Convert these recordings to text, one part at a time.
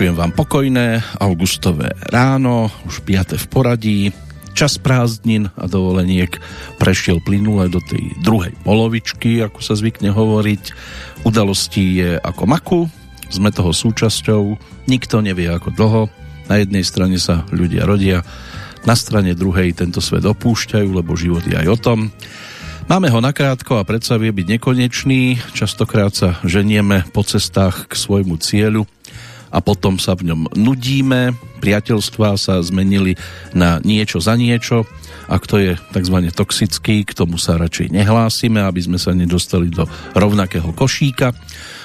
Vyčujem vám pokojné augustové ráno, už 5. v poradí. Čas prázdnin a dovoleniek prešiel plynule do tej druhej polovičky, ako sa zvykne hovoriť. Udalostí je ako maku, sme toho súčasťou, nikto nevie ako dlho. Na jednej strane sa ľudia rodia, na strane druhej tento svet opúšťajú, lebo život je aj o tom. Máme ho nakrátko a predsa vie byť nekonečný, častokrát sa ženieme po cestách k svojmu cieľu, a potom sa v ňom nudíme. Priateľstvá sa zmenili na niečo za niečo a kto je tzv. toxický, k tomu sa radšej nehlásime, aby sme sa nedostali do rovnakého košíka.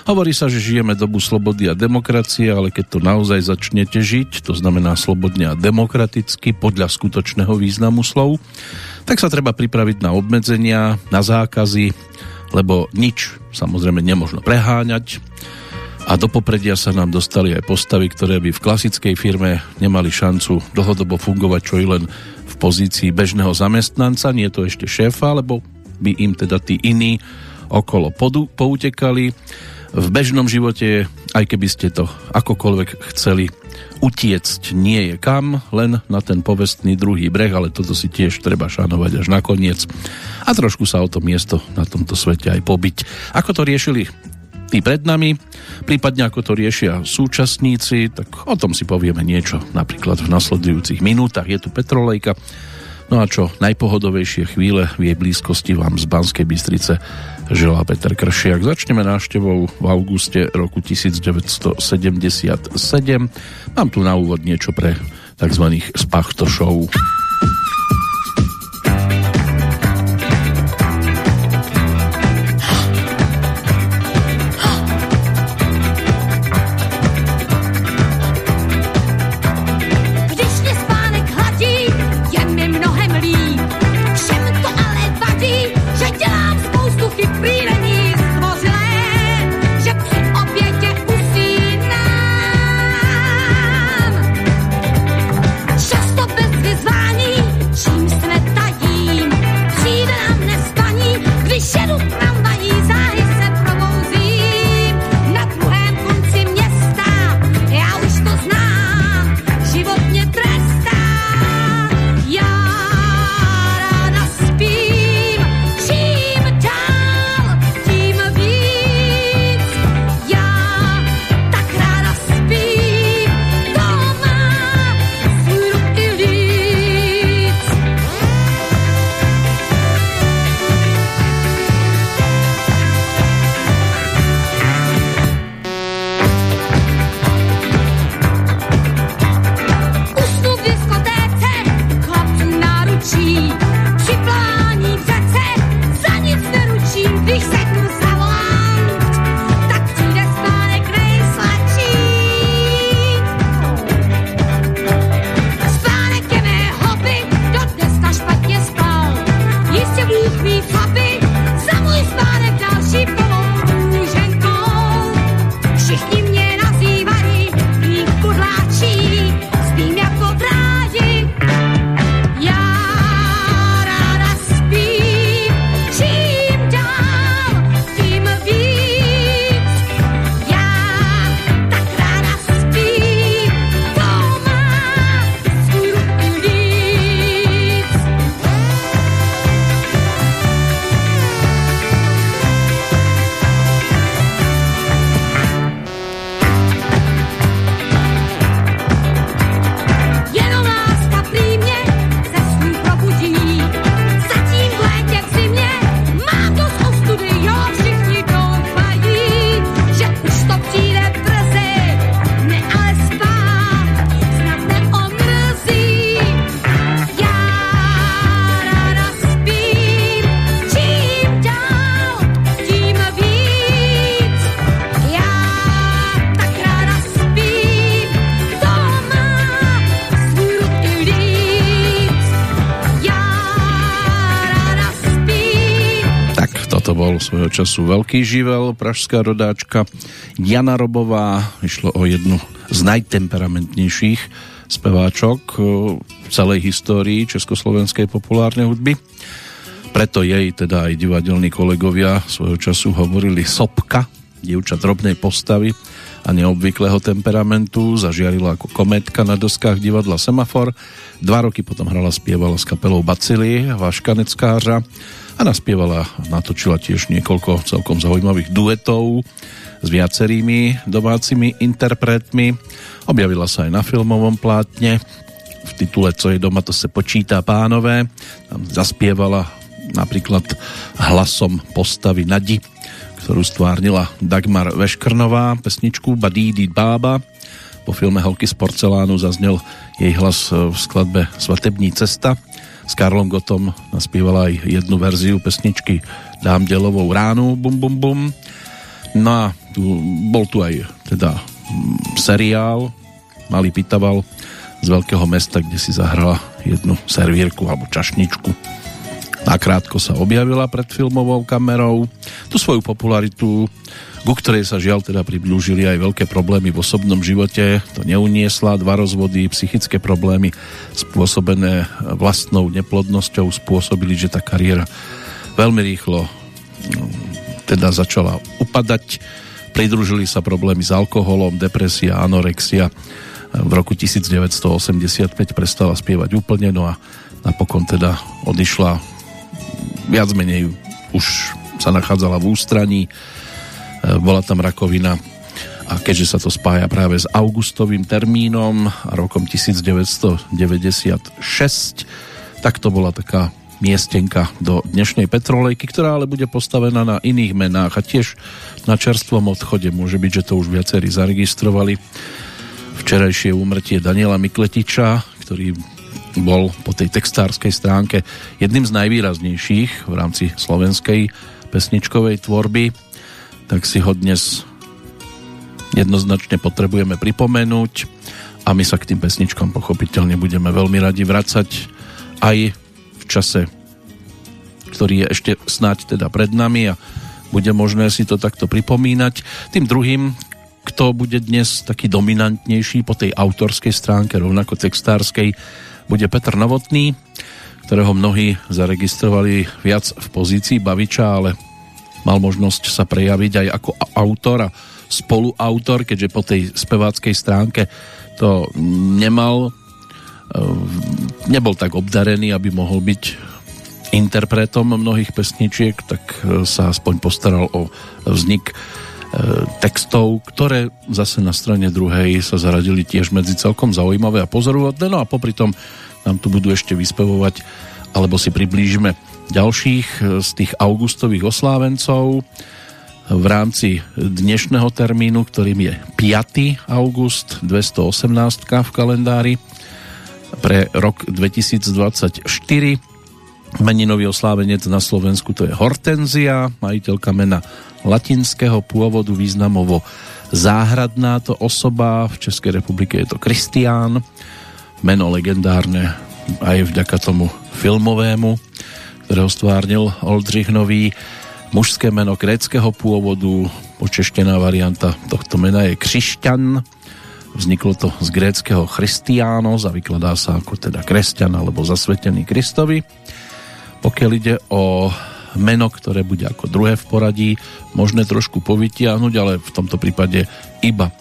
Hovorí sa, že žijeme dobu slobody a demokracie, ale keď to naozaj začnete žiť, to znamená slobodne a demokraticky podľa skutočného významu slov, tak sa treba pripraviť na obmedzenia, na zákazy, lebo nič samozrejme nemožno preháňať a do popredia sa nám dostali aj postavy, ktoré by v klasickej firme nemali šancu dlhodobo fungovať čo i len v pozícii bežného zamestnanca, nie to ešte šéfa, lebo by im teda tí iní okolo podu, poutekali. V bežnom živote, aj keby ste to akokoľvek chceli utiecť, nie je kam, len na ten povestný druhý breh, ale toto si tiež treba šanovať až nakoniec a trošku sa o to miesto na tomto svete aj pobiť. Ako to riešili tí pred nami, prípadne ako to riešia súčasníci, tak o tom si povieme niečo napríklad v nasledujúcich minútach. Je tu Petrolejka, no a čo najpohodovejšie chvíle v jej blízkosti vám z Banskej Bystrice želá Peter Kršiak. Začneme návštevou v auguste roku 1977. Mám tu na úvod niečo pre tzv. spachtošov. Času veľký živel, pražská rodáčka Jana Robová. Išlo o jednu z najtemperamentnejších speváčok eh, v celej histórii československej populárnej hudby. Preto jej teda aj divadelní kolegovia svojho času hovorili sopka, dievča drobnej postavy a neobvyklého temperamentu, zažiarila ako kometka na doskách divadla Semafor. Dva roky potom hrala, spievala s kapelou Bacily, Vaškaneckářa a naspievala, natočila tiež niekoľko celkom zaujímavých duetov s viacerými domácimi interpretmi. Objavila sa aj na filmovom plátne. V titule Co je doma, to se počítá pánové. Tam zaspievala napríklad hlasom postavy Nadi, ktorú stvárnila Dagmar Veškrnová, pesničku Badídy Bába. Po filme Holky z porcelánu zaznel jej hlas v skladbe Svatební cesta. S Karlom Gotom naspievala aj jednu verziu pesničky Dám delovou ránu, bum bum bum. No a tu, bol tu aj teda mm, seriál Malý Pitaval z veľkého mesta, kde si zahrala jednu servírku alebo čašničku. Nakrátko sa objavila pred filmovou kamerou. Tu svoju popularitu, ku ktorej sa žiaľ teda priblúžili aj veľké problémy v osobnom živote, to neuniesla. Dva rozvody, psychické problémy spôsobené vlastnou neplodnosťou spôsobili, že tá kariéra veľmi rýchlo no, teda začala upadať Pridružili sa problémy s alkoholom, depresia, anorexia. V roku 1985 prestala spievať úplne, no a napokon teda odišla viac menej už sa nachádzala v ústraní, bola tam rakovina a keďže sa to spája práve s augustovým termínom a rokom 1996, tak to bola taká miestenka do dnešnej petrolejky, ktorá ale bude postavená na iných menách a tiež na čerstvom odchode. Môže byť, že to už viacerí zaregistrovali. Včerajšie úmrtie Daniela Mikletiča, ktorý bol po tej textárskej stránke jedným z najvýraznejších v rámci slovenskej pesničkovej tvorby, tak si ho dnes jednoznačne potrebujeme pripomenúť a my sa k tým pesničkom pochopiteľne budeme veľmi radi vracať aj v čase, ktorý je ešte snáď teda pred nami a bude možné si to takto pripomínať. Tým druhým, kto bude dnes taký dominantnejší po tej autorskej stránke, rovnako textárskej, bude Petr Novotný, ktorého mnohí zaregistrovali viac v pozícii baviča, ale mal možnosť sa prejaviť aj ako autor a spoluautor, keďže po tej speváckej stránke to nemal Ehm, nebol tak obdarený, aby mohol byť interpretom mnohých pesničiek, tak e, sa aspoň postaral o vznik e, textov, ktoré zase na strane druhej sa zaradili tiež medzi celkom zaujímavé a pozoruhodné. No a popri tom nám tu budú ešte vyspevovať, alebo si priblížime ďalších e, z tých augustových oslávencov v rámci dnešného termínu, ktorým je 5. august 218 v kalendári pre rok 2024. Meninový oslávenec na Slovensku to je Hortenzia, majiteľka mena latinského pôvodu, významovo záhradná to osoba, v Českej republike je to Kristián, meno legendárne aj vďaka tomu filmovému, ktorého stvárnil Oldřich Nový, mužské meno gréckého pôvodu, počeštená varianta tohto mena je Křišťan, Vzniklo to z gréckého Christianos a sa ako teda kresťan alebo zasvetený Kristovi. Pokiaľ ide o meno, ktoré bude ako druhé v poradí, možné trošku povytiahnuť, ale v tomto prípade iba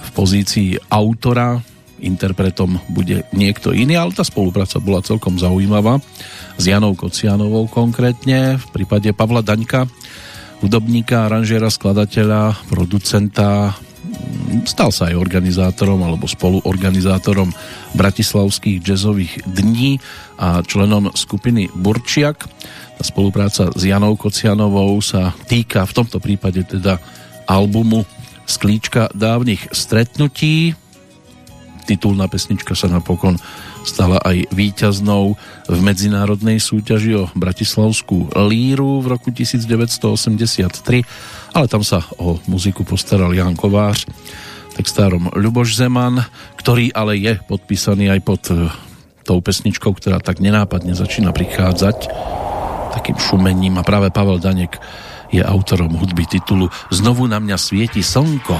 v pozícii autora, interpretom bude niekto iný, ale tá spolupráca bola celkom zaujímavá s Janou Kocianovou konkrétne, v prípade Pavla Daňka, hudobníka, aranžera, skladateľa, producenta, stal sa aj organizátorom alebo spoluorganizátorom Bratislavských jazzových dní a členom skupiny Burčiak. Tá spolupráca s Janou Kocianovou sa týka v tomto prípade teda albumu Sklíčka dávnych stretnutí. Titulná pesnička sa napokon stala aj víťaznou v medzinárodnej súťaži o Bratislavskú líru v roku 1983, ale tam sa o muziku postaral Jan Kovář, textárom Ľuboš Zeman, ktorý ale je podpísaný aj pod e, tou pesničkou, ktorá tak nenápadne začína prichádzať takým šumením a práve Pavel Danek je autorom hudby titulu Znovu na mňa svieti slnko.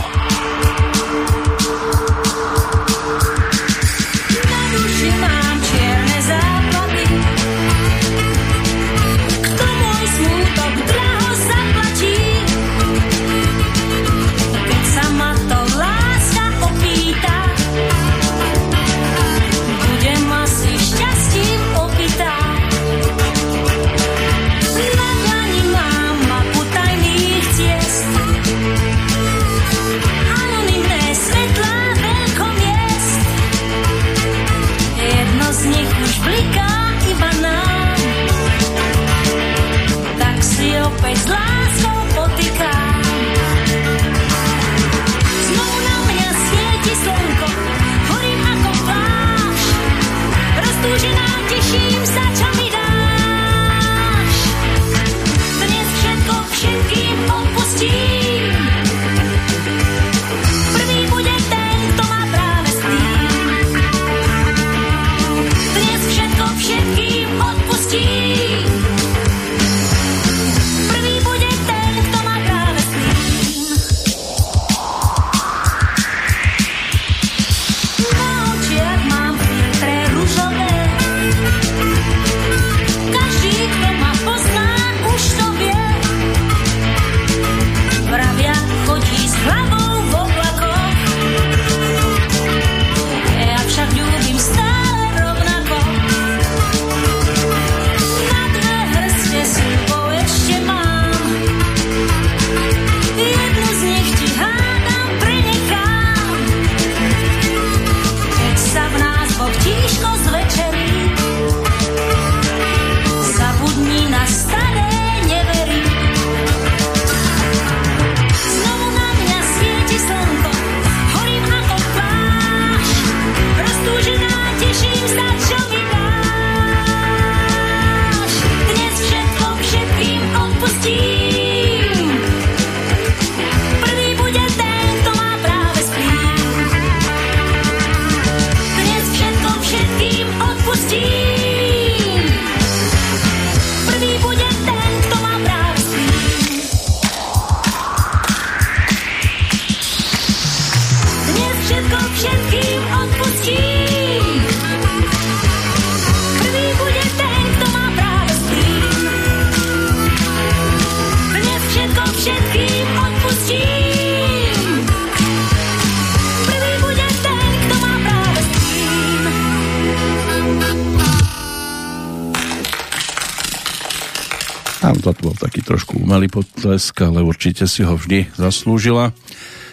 Taký trošku umelý potlesk, ale určite si ho vždy zaslúžila.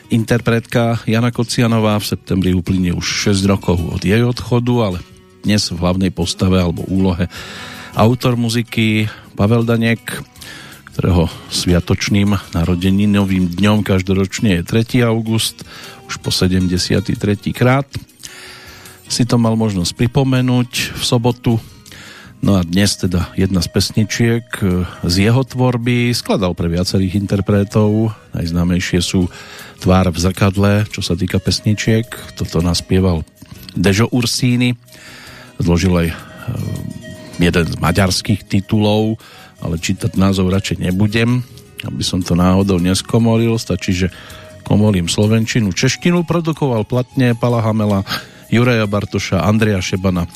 Interpretka Jana Kocianová v septembri uplynie už 6 rokov od jej odchodu, ale dnes v hlavnej postave alebo úlohe autor muziky Pavel Danek, ktorého sviatočným narodeninovým dňom každoročne je 3. august, už po 73. krát. Si to mal možnosť pripomenúť v sobotu. No a dnes teda jedna z pesničiek z jeho tvorby skladal pre viacerých interpretov. Najznámejšie sú Tvár v zrkadle, čo sa týka pesničiek. Toto naspieval Dežo Ursíny. Zložil aj eh, jeden z maďarských titulov, ale čítať názov radšej nebudem, aby som to náhodou neskomolil. Stačí, že komolím slovenčinu, češtinu, produkoval platne Pala Hamela, Juraja Bartoša, Andreja Šebana.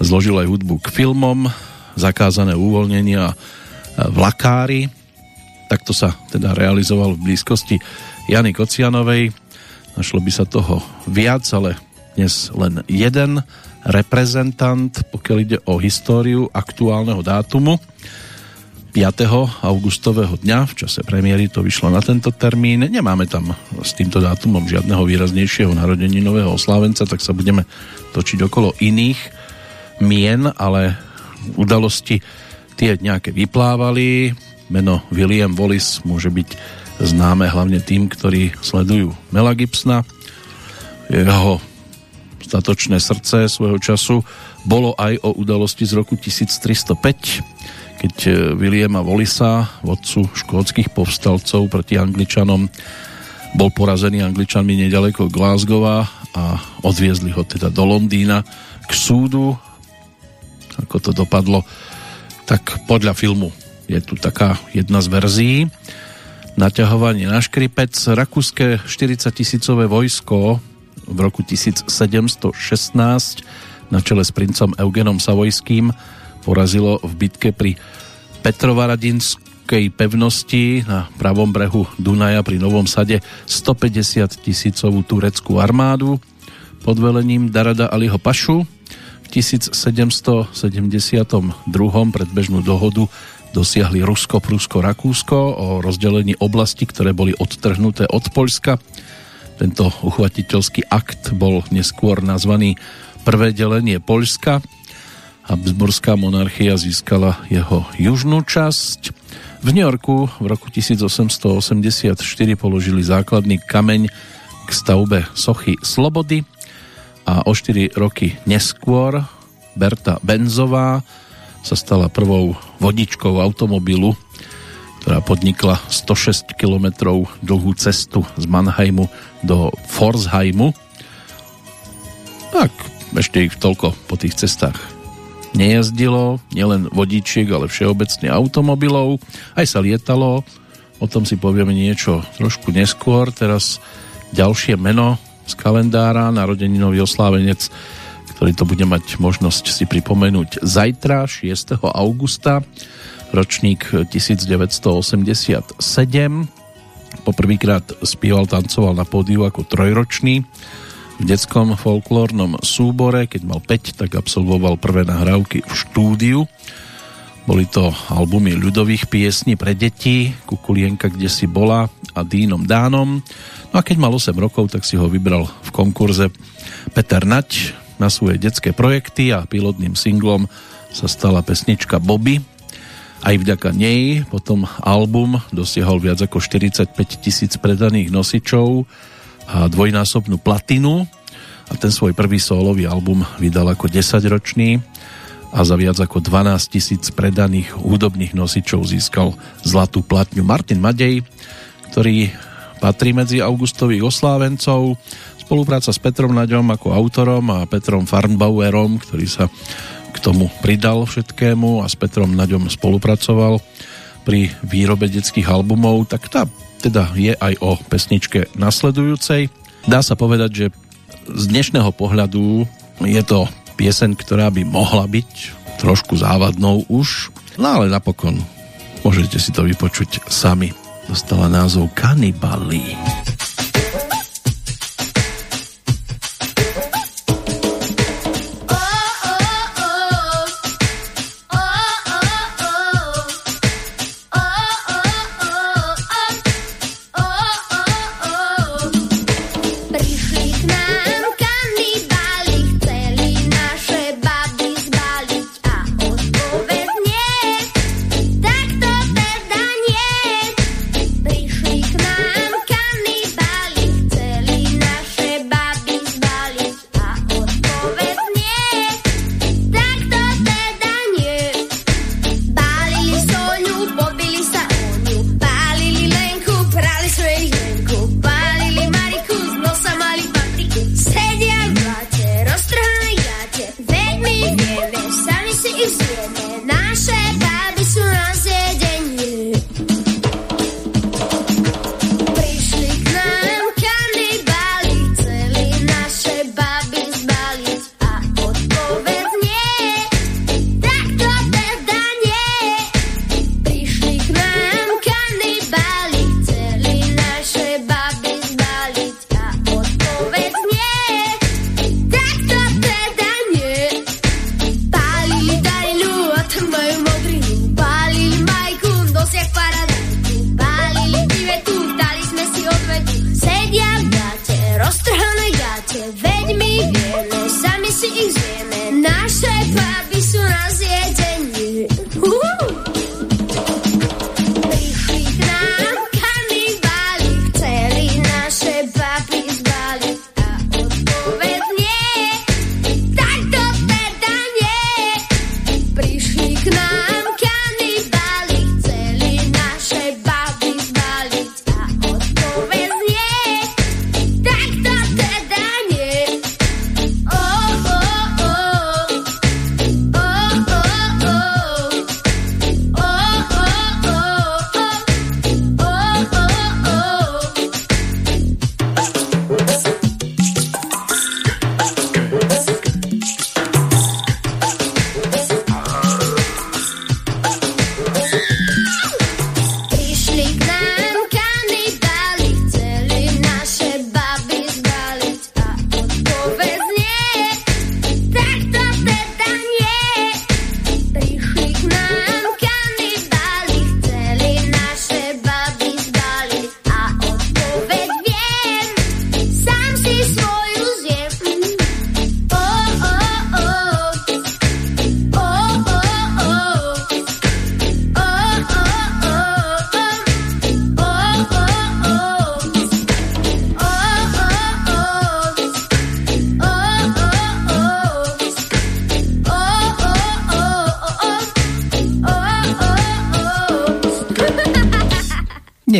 Zložil aj hudbu k filmom, zakázané uvoľnenia vlakári. Takto sa teda realizoval v blízkosti Jany Kocianovej. Našlo by sa toho viac, ale dnes len jeden reprezentant, pokiaľ ide o históriu aktuálneho dátumu. 5. augustového dňa, v čase premiéry to vyšlo na tento termín. Nemáme tam s týmto dátumom žiadneho výraznejšieho nového oslávenca, tak sa budeme točiť okolo iných mien, ale udalosti tie nejaké vyplávali. Meno William Wallis môže byť známe hlavne tým, ktorí sledujú Mela Gibsona. Jeho statočné srdce svojho času bolo aj o udalosti z roku 1305 keď e, Williama Wallisa, vodcu škótskych povstalcov proti Angličanom, bol porazený Angličanmi nedaleko Glasgowa a odviezli ho teda do Londýna k súdu. Ako to dopadlo, tak podľa filmu je tu taká jedna z verzií. Naťahovanie na škripec. Rakúske 40 tisícové vojsko v roku 1716 na čele s princom Eugenom Savojským porazilo v bitke pri Petrovaradinskej pevnosti na pravom brehu Dunaja pri Novom Sade 150 tisícovú tureckú armádu pod velením Darada Aliho Pašu. V 1772. predbežnú dohodu dosiahli Rusko, Prusko, Rakúsko o rozdelení oblasti, ktoré boli odtrhnuté od Poľska. Tento uchvatiteľský akt bol neskôr nazvaný Prvé delenie Poľska Habsburská monarchia získala jeho južnú časť. V New Yorku v roku 1884 položili základný kameň k stavbe sochy Slobody a o 4 roky neskôr Berta Benzová sa stala prvou vodičkou automobilu, ktorá podnikla 106 km dlhú cestu z Mannheimu do Forsheimu. Tak, ešte ich toľko po tých cestách nejazdilo, nielen vodičiek, ale všeobecne automobilov, aj sa lietalo, o tom si povieme niečo trošku neskôr, teraz ďalšie meno z kalendára, narodeninový oslávenec, ktorý to bude mať možnosť si pripomenúť zajtra, 6. augusta, ročník 1987. Poprvýkrát spieval, tancoval na pódiu ako trojročný v detskom folklórnom súbore. Keď mal 5, tak absolvoval prvé nahrávky v štúdiu. Boli to albumy ľudových piesní pre deti, Kukulienka, kde si bola a Dínom Dánom. No a keď mal 8 rokov, tak si ho vybral v konkurze Peter Nať na svoje detské projekty a pilotným singlom sa stala pesnička Bobby. Aj vďaka nej potom album dosiahol viac ako 45 tisíc predaných nosičov a dvojnásobnú platinu a ten svoj prvý solový album vydal ako 10-ročný a za viac ako 12 tisíc predaných hudobných nosičov získal zlatú platňu. Martin Madej, ktorý patrí medzi augustových oslávencov, spolupráca s Petrom Naďom ako autorom a Petrom Farnbauerom, ktorý sa k tomu pridal všetkému a s Petrom Naďom spolupracoval pri výrobe detských albumov, tak tá teda je aj o pesničke nasledujúcej. Dá sa povedať, že z dnešného pohľadu je to pieseň, ktorá by mohla byť trošku závadnou už, no ale napokon môžete si to vypočuť sami. Dostala názov Kanibali.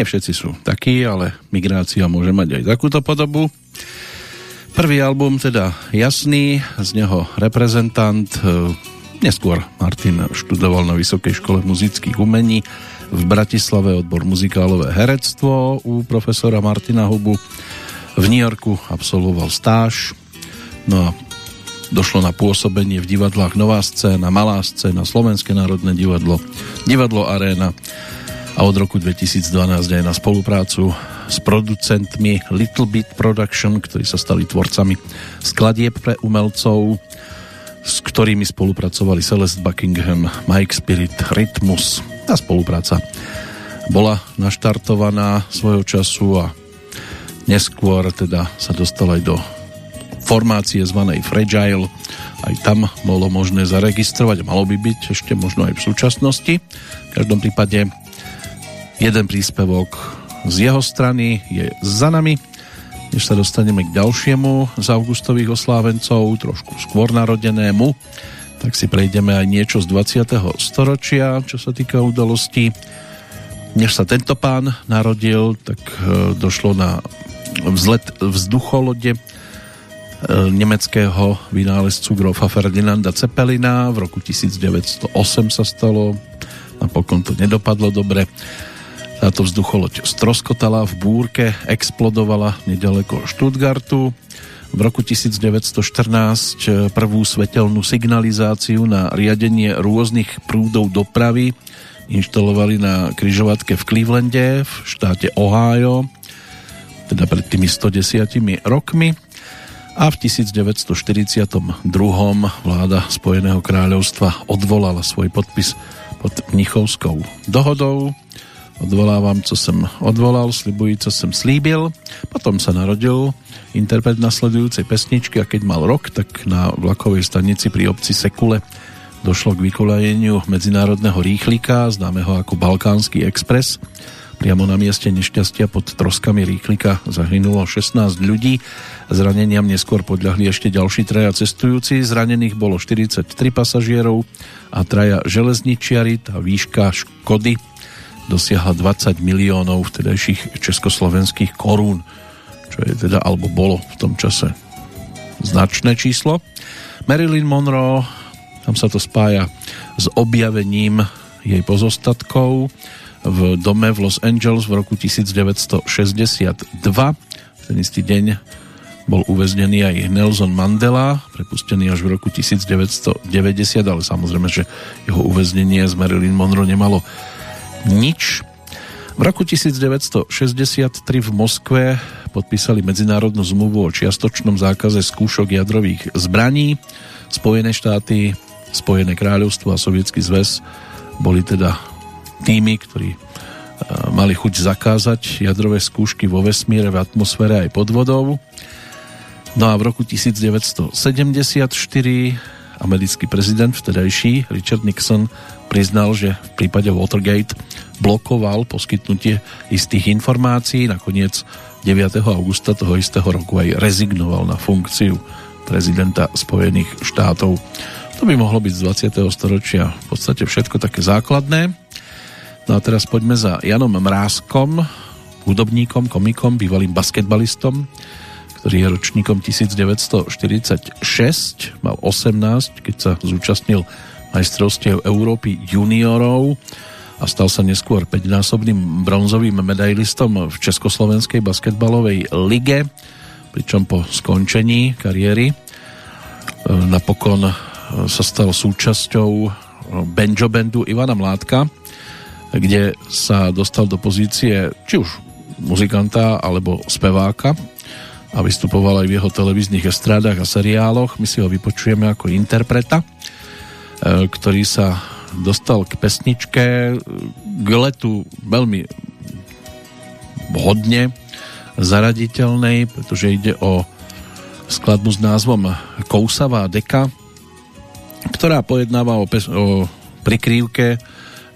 Nie všetci sú takí, ale migrácia môže mať aj takúto podobu. Prvý album teda jasný, z neho reprezentant, e, neskôr Martin študoval na Vysokej škole muzických umení v Bratislave odbor muzikálové herectvo u profesora Martina Hubu. V New Yorku absolvoval stáž, no a došlo na pôsobenie v divadlách Nová scéna, Malá scéna, Slovenské národné divadlo, Divadlo Arena a od roku 2012 aj na spoluprácu s producentmi Little Bit Production, ktorí sa stali tvorcami skladieb pre umelcov, s ktorými spolupracovali Celeste Buckingham, Mike Spirit, Rytmus. a spolupráca bola naštartovaná svojho času a neskôr teda sa dostal aj do formácie zvanej Fragile. Aj tam bolo možné zaregistrovať, malo by byť ešte možno aj v súčasnosti. V každom prípade jeden príspevok z jeho strany je za nami. Než sa dostaneme k ďalšiemu z augustových oslávencov, trošku skôr narodenému, tak si prejdeme aj niečo z 20. storočia, čo sa týka udalostí. Než sa tento pán narodil, tak e, došlo na vzlet vzducholode E, nemeckého vynálezcu grofa Ferdinanda Cepelina. V roku 1908 sa stalo, napokon to nedopadlo dobre. Táto vzducholoď stroskotala v búrke, explodovala nedaleko Stuttgartu. V roku 1914 prvú svetelnú signalizáciu na riadenie rôznych prúdov dopravy inštalovali na kryžovatke v Clevelande v štáte Ohio, teda pred tými 110 rokmi a v 1942. vláda Spojeného kráľovstva odvolala svoj podpis pod Mnichovskou dohodou. Odvolávam, co som odvolal, slibuji, co som slíbil. Potom sa narodil interpret nasledujúcej pesničky a keď mal rok, tak na vlakovej stanici pri obci Sekule došlo k vykolajeniu medzinárodného rýchlika, známeho ako Balkánsky Express. Priamo na mieste nešťastia pod troskami rýchlika zahynulo 16 ľudí Zraneniam neskôr podľahli ešte ďalší traja cestujúci. Zranených bolo 43 pasažierov a traja železničiari. Tá výška škody dosiahla 20 miliónov vtedajších československých korún, čo je teda, alebo bolo v tom čase značné číslo. Marilyn Monroe, tam sa to spája s objavením jej pozostatkov v dome v Los Angeles v roku 1962. Ten istý deň bol uväznený aj Nelson Mandela, prepustený až v roku 1990, ale samozrejme, že jeho uväznenie z Marilyn Monroe nemalo nič. V roku 1963 v Moskve podpísali medzinárodnú zmluvu o čiastočnom zákaze skúšok jadrových zbraní. Spojené štáty, Spojené kráľovstvo a Sovietský zväz boli teda tými, ktorí e, mali chuť zakázať jadrové skúšky vo vesmíre, v atmosfére aj pod vodou. No a v roku 1974 americký prezident vtedajší Richard Nixon priznal, že v prípade Watergate blokoval poskytnutie istých informácií. Nakoniec 9. augusta toho istého roku aj rezignoval na funkciu prezidenta Spojených štátov. To by mohlo byť z 20. storočia v podstate všetko také základné. No a teraz poďme za Janom Mrázkom, hudobníkom, komikom, bývalým basketbalistom, ktorý je ročníkom 1946, mal 18, keď sa zúčastnil majstrovstiev Európy juniorov a stal sa neskôr 5-násobným bronzovým medailistom v Československej basketbalovej lige, pričom po skončení kariéry e, napokon e, sa stal súčasťou e, banjo bandu Ivana Mládka, kde sa dostal do pozície či už muzikanta alebo speváka a vystupoval aj v jeho televíznych estrádach a seriáloch. My si ho vypočujeme ako interpreta, ktorý sa dostal k pesničke k letu veľmi vhodne zaraditeľnej, pretože ide o skladbu s názvom Kousavá deka, ktorá pojednáva o, pes- o prikrývke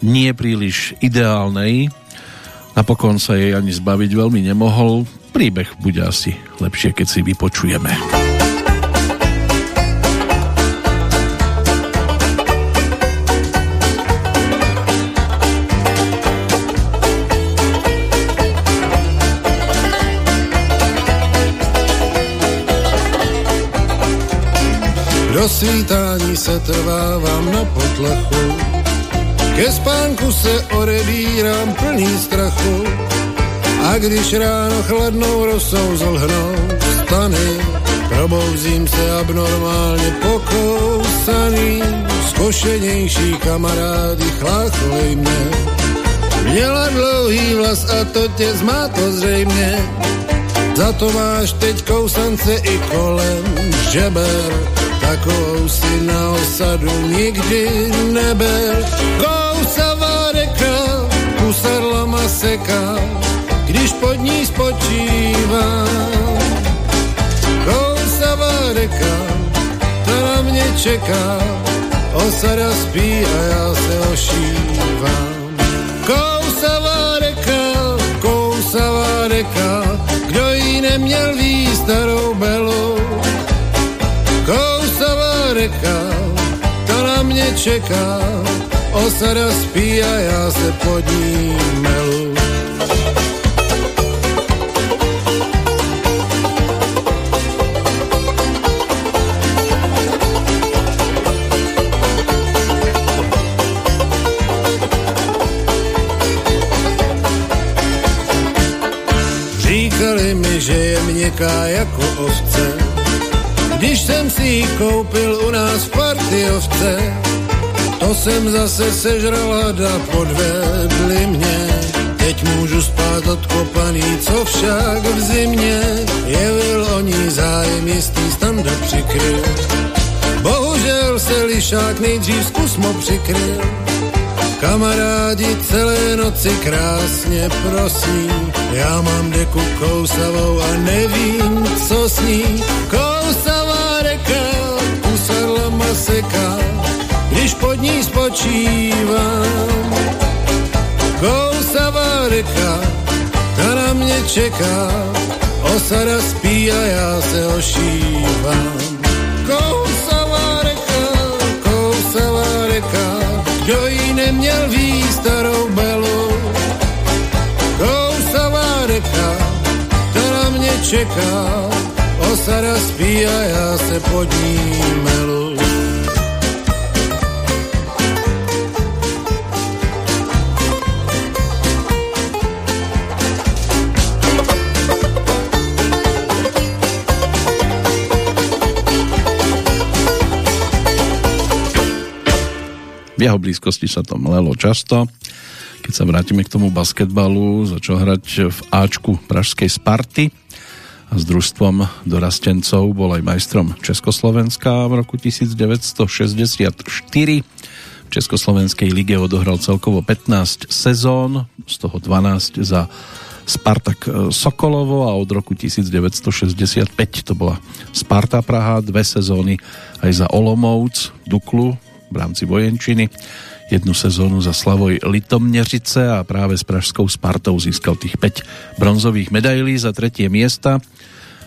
nie príliš ideálnej. Napokon sa jej ani zbaviť veľmi nemohol, príbeh bude asi lepšie, keď si vypočujeme. Do svítání se trvávám na potlechu. Ke spánku se odebírám plný strachu a když ráno chladnou rosou zlhnou stany, probouzím se abnormálně pokousaný, zkošenější kamarádi chlácholej mě. Měla dlouhý vlas a to tě zmátlo zřejmě, za to máš teď kousance i kolem žeber, takovou si na osadu nikdy neber. Kousavá reka, kusadla maseka, když pod ní spočívá. Kousavá reka, ta na mě čeká, osada spí a já se ošívám. Kousavá reka, kousavá reka, kdo jí neměl ví starou belu. Kousavá reka, ta na mě čeká, osada spí a já se pod ní melu. Říkali mi, že je měkká jako ovce, když jsem si ji koupil u nás v partiovce, to jsem zase sežral hada, podvedli mě. Teď můžu spát odkopaný, co však v zimě jevil o ní zájem jistý standa přikryl. Bohužel se lišák nejdřív zkusmo přikryl, Kamarádi celé noci krásně prosí, já mám deku kousavou a nevím, co s ní. Kousavá reka, maseka, když pod ní spočívám. Kousavá reka, ta na mě čeká, osada spí a já se ošívám. Kousavá reka, kousavá reka, kdo jí neměl ví starou belu. Kousavá reka, ta na mě čeká, osada spí a já se pod ní melu. V jeho blízkosti sa to mlelo často. Keď sa vrátime k tomu basketbalu, začal hrať v Ačku Pražskej Sparty a s družstvom dorastencov bol aj majstrom Československa v roku 1964. V Československej lige odohral celkovo 15 sezón, z toho 12 za Spartak Sokolovo a od roku 1965 to bola Sparta Praha, dve sezóny aj za Olomouc, Duklu v rámci vojenčiny, jednu sezónu za Slavoj Litomneřice a práve s Pražskou Spartou získal tých 5 bronzových medailí za tretie miesta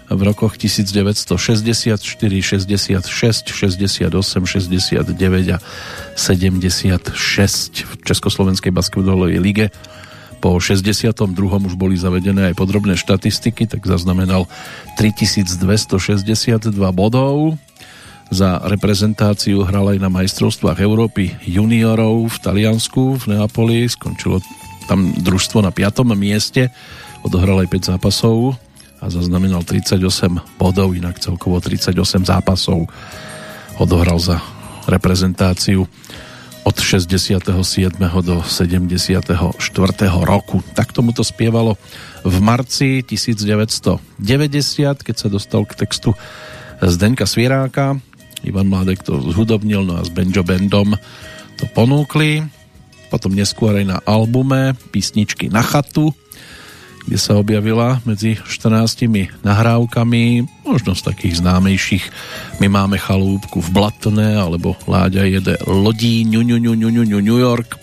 v rokoch 1964, 66, 68, 69 a 76 v Československej basketbalovej lige. Po 62. už boli zavedené aj podrobné štatistiky, tak zaznamenal 3262 bodov, za reprezentáciu hral aj na majstrovstvách Európy juniorov v Taliansku, v Neapoli. Skončilo tam družstvo na 5. mieste. Odohral aj 5 zápasov a zaznamenal 38 bodov, inak celkovo 38 zápasov odohral za reprezentáciu od 67. do 74. roku. Tak tomu to spievalo v marci 1990, keď sa dostal k textu Zdenka Svieráka, Ivan Mládek to zhudobnil, no a s Benjo Bandom to ponúkli. Potom neskôr aj na albume Písničky na chatu, kde sa objavila medzi 14 nahrávkami, možno z takých známejších My máme chalúbku v Blatne, alebo Láďa jede lodí New, New, New, New, New, New York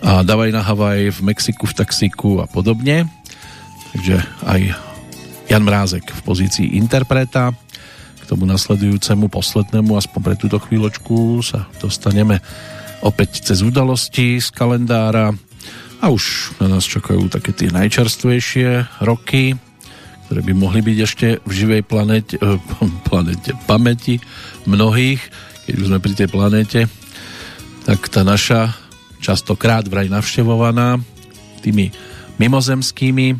a Davaj na Havaj v Mexiku v taxíku a podobne. Takže aj Jan Mrázek v pozícii interpreta tomu nasledujúcemu poslednému aspoň pre túto chvíľočku sa dostaneme opäť cez udalosti z kalendára a už na nás čakajú také tie najčerstvejšie roky, ktoré by mohli byť ešte v živej planete, eh, planete pamäti mnohých, keď už sme pri tej planete, tak tá naša častokrát vraj navštevovaná tými mimozemskými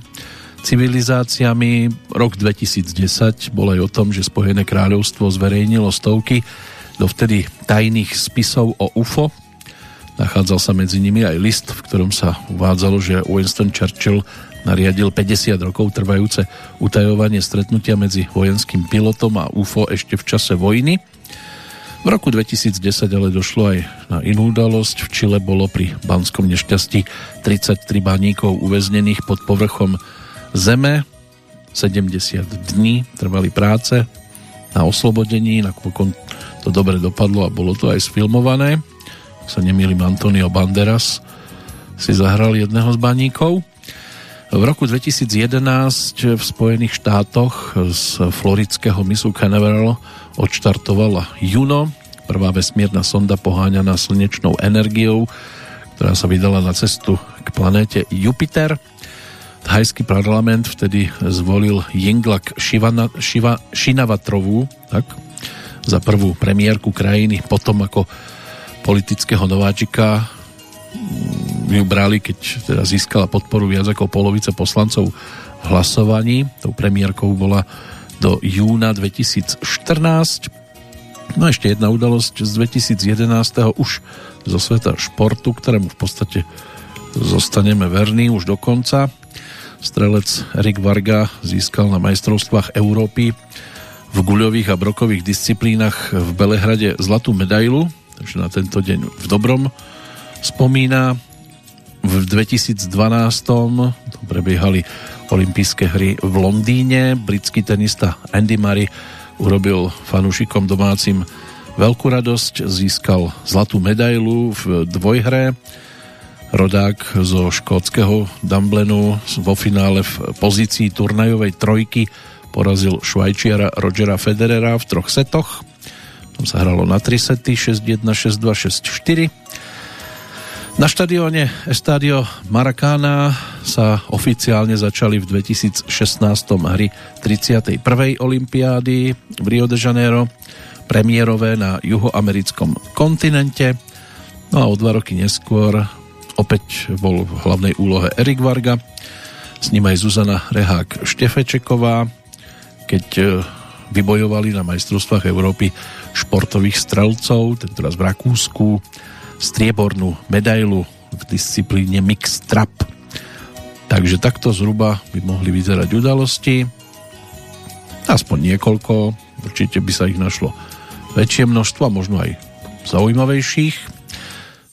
civilizáciami. Rok 2010 bol aj o tom, že Spojené kráľovstvo zverejnilo stovky dovtedy tajných spisov o UFO. Nachádzal sa medzi nimi aj list, v ktorom sa uvádzalo, že Winston Churchill nariadil 50 rokov trvajúce utajovanie stretnutia medzi vojenským pilotom a UFO ešte v čase vojny. V roku 2010 ale došlo aj na inú udalosť. V Čile bolo pri banskom nešťastí 33 baníkov uväznených pod povrchom zeme. 70 dní trvali práce na oslobodení, napokon to dobre dopadlo a bolo to aj sfilmované. Ak sa nemýlim, Antonio Banderas si zahral jedného z baníkov. V roku 2011 v Spojených štátoch z floridského misu Canaveral odštartovala Juno, prvá vesmírna sonda poháňaná slnečnou energiou, ktorá sa vydala na cestu k planéte Jupiter. Thajský parlament vtedy zvolil Yingluck Shivana, Shiva, Shinavatrovú tak, za prvú premiérku krajiny, potom ako politického nováčika ju brali, keď teda získala podporu viac ako polovice poslancov v hlasovaní. Tou premiérkou bola do júna 2014. No a ešte jedna udalosť z 2011. už zo sveta športu, ktorému v podstate zostaneme verní už do konca. Strelec Erik Varga získal na majstrovstvách Európy v guľových a brokových disciplínach v Belehrade zlatú medailu, takže na tento deň v dobrom spomína v 2012 prebiehali olympijské hry v Londýne. Britský tenista Andy Murray urobil fanúšikom domácim veľkú radosť, získal zlatú medailu v dvojhre. Rodák zo škótskeho Dumblenu vo finále v pozícii turnajovej trojky porazil švajčiara Rogera Federera v troch setoch. Tam sa hralo na 3 sety, 6-1, 6-2, 6-4 na štadióne Estadio Maracana sa oficiálne začali v 2016 hry 31. olympiády v Rio de Janeiro, premiérové na juhoamerickom kontinente. No a o dva roky neskôr opäť bol v hlavnej úlohe Erik Varga, s ním aj Zuzana Rehák Štefečeková, keď e, vybojovali na majstrovstvách Európy športových strelcov, tentoraz v Rakúsku, striebornú medailu v disciplíne Mix Trap. Takže takto zhruba by mohli vyzerať udalosti. Aspoň niekoľko, určite by sa ich našlo väčšie množstvo a možno aj zaujímavejších.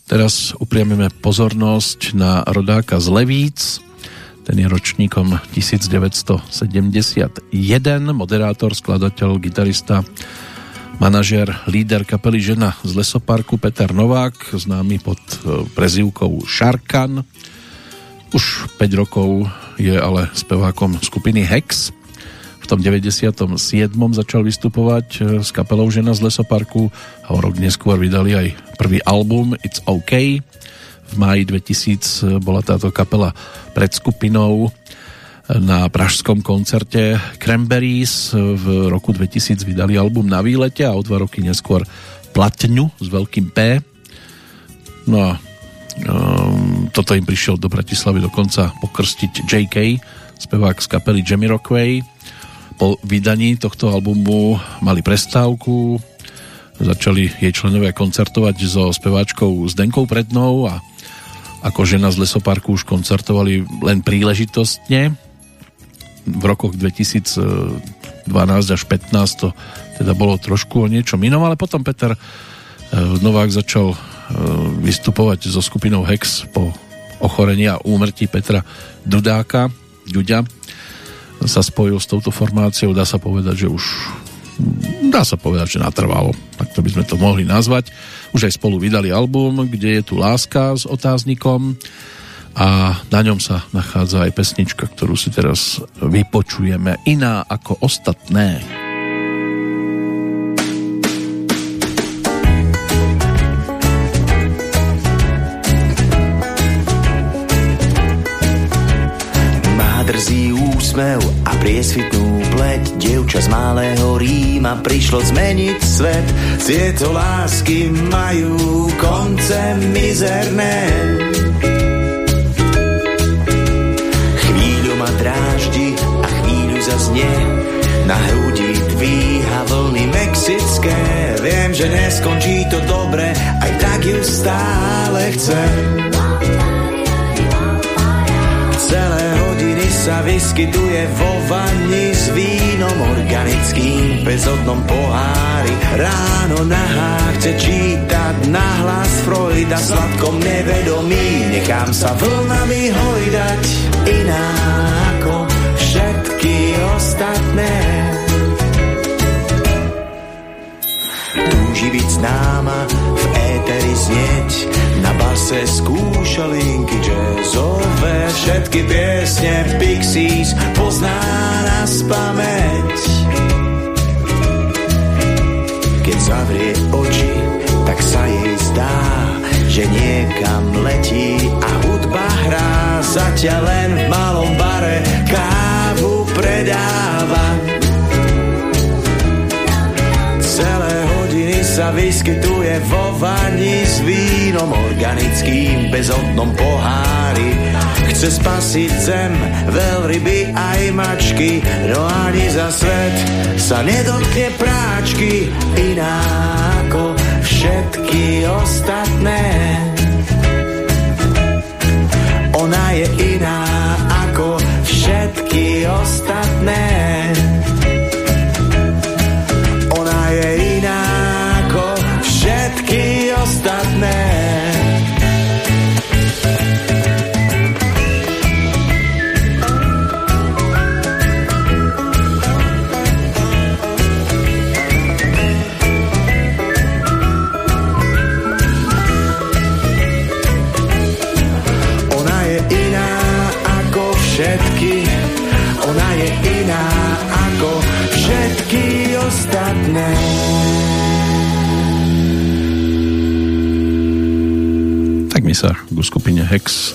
Teraz upriamime pozornosť na rodáka z Levíc, ten je ročníkom 1971, moderátor, skladateľ, gitarista, manažer, líder kapely Žena z Lesoparku Peter Novák, známy pod e, prezývkou Šarkan. Už 5 rokov je ale spevákom skupiny Hex. Tom 97. začal vystupovať e, s kapelou Žena z Lesoparku a o rok neskôr vydali aj prvý album It's OK. V máji 2000 bola táto kapela pred skupinou na pražskom koncerte Cranberries v roku 2000 vydali album Na výlete a o dva roky neskôr Platňu s veľkým P. No a um, toto im prišiel do Bratislavy dokonca pokrstiť JK, spevák z kapely Jamiroquai. Po vydaní tohto albumu mali prestávku, začali jej členovia koncertovať so speváčkou Zdenkou Prednou a ako žena z Lesoparku už koncertovali len príležitostne. V rokoch 2012 až 15 to teda bolo trošku o niečom inom, ale potom Peter e, Novák začal e, vystupovať so skupinou Hex po ochorení a úmrtí Petra Dudáka, Ďuďa sa spojil s touto formáciou, dá sa povedať, že už dá sa povedať, že natrvalo, tak to by sme to mohli nazvať. Už aj spolu vydali album, kde je tu láska s otáznikom a na ňom sa nachádza aj pesnička, ktorú si teraz vypočujeme, iná ako ostatné. Má drzý úsmev a priesvitnú z malého Ríma prišlo zmeniť svet. Tieto lásky majú konce mizerné. Chvíľu ma dráždi a chvíľu zaznie na hrudi dvíha vlny mexické. Viem, že neskončí to dobre, aj tak ju stále chcem. Celé sa vyskytuje vo vani s vínom organickým, bezodnom pohári. Ráno nahá chce čítať nahlas Freuda sladkom nevedomí. Nechám sa vlnami hojdať iná ako všetky ostatné. Túži byť známa, v éteri znieť, na base skúša linky jazzové, všetky piesne Pixies pozná na spameť. Keď zavrie oči, tak sa jej zdá, že niekam letí a hudba hrá, zatiaľ len v malom bare kávu predáva. Vyskytuje vo vani s vínom organickým bezodnom pohári. Chce spasiť zem, veľryby aj mačky, no ani za svet sa nedotkne práčky iná ako všetky ostatné. Ona je iná ako všetky ostatné. Ostatné. Ku skupine Hex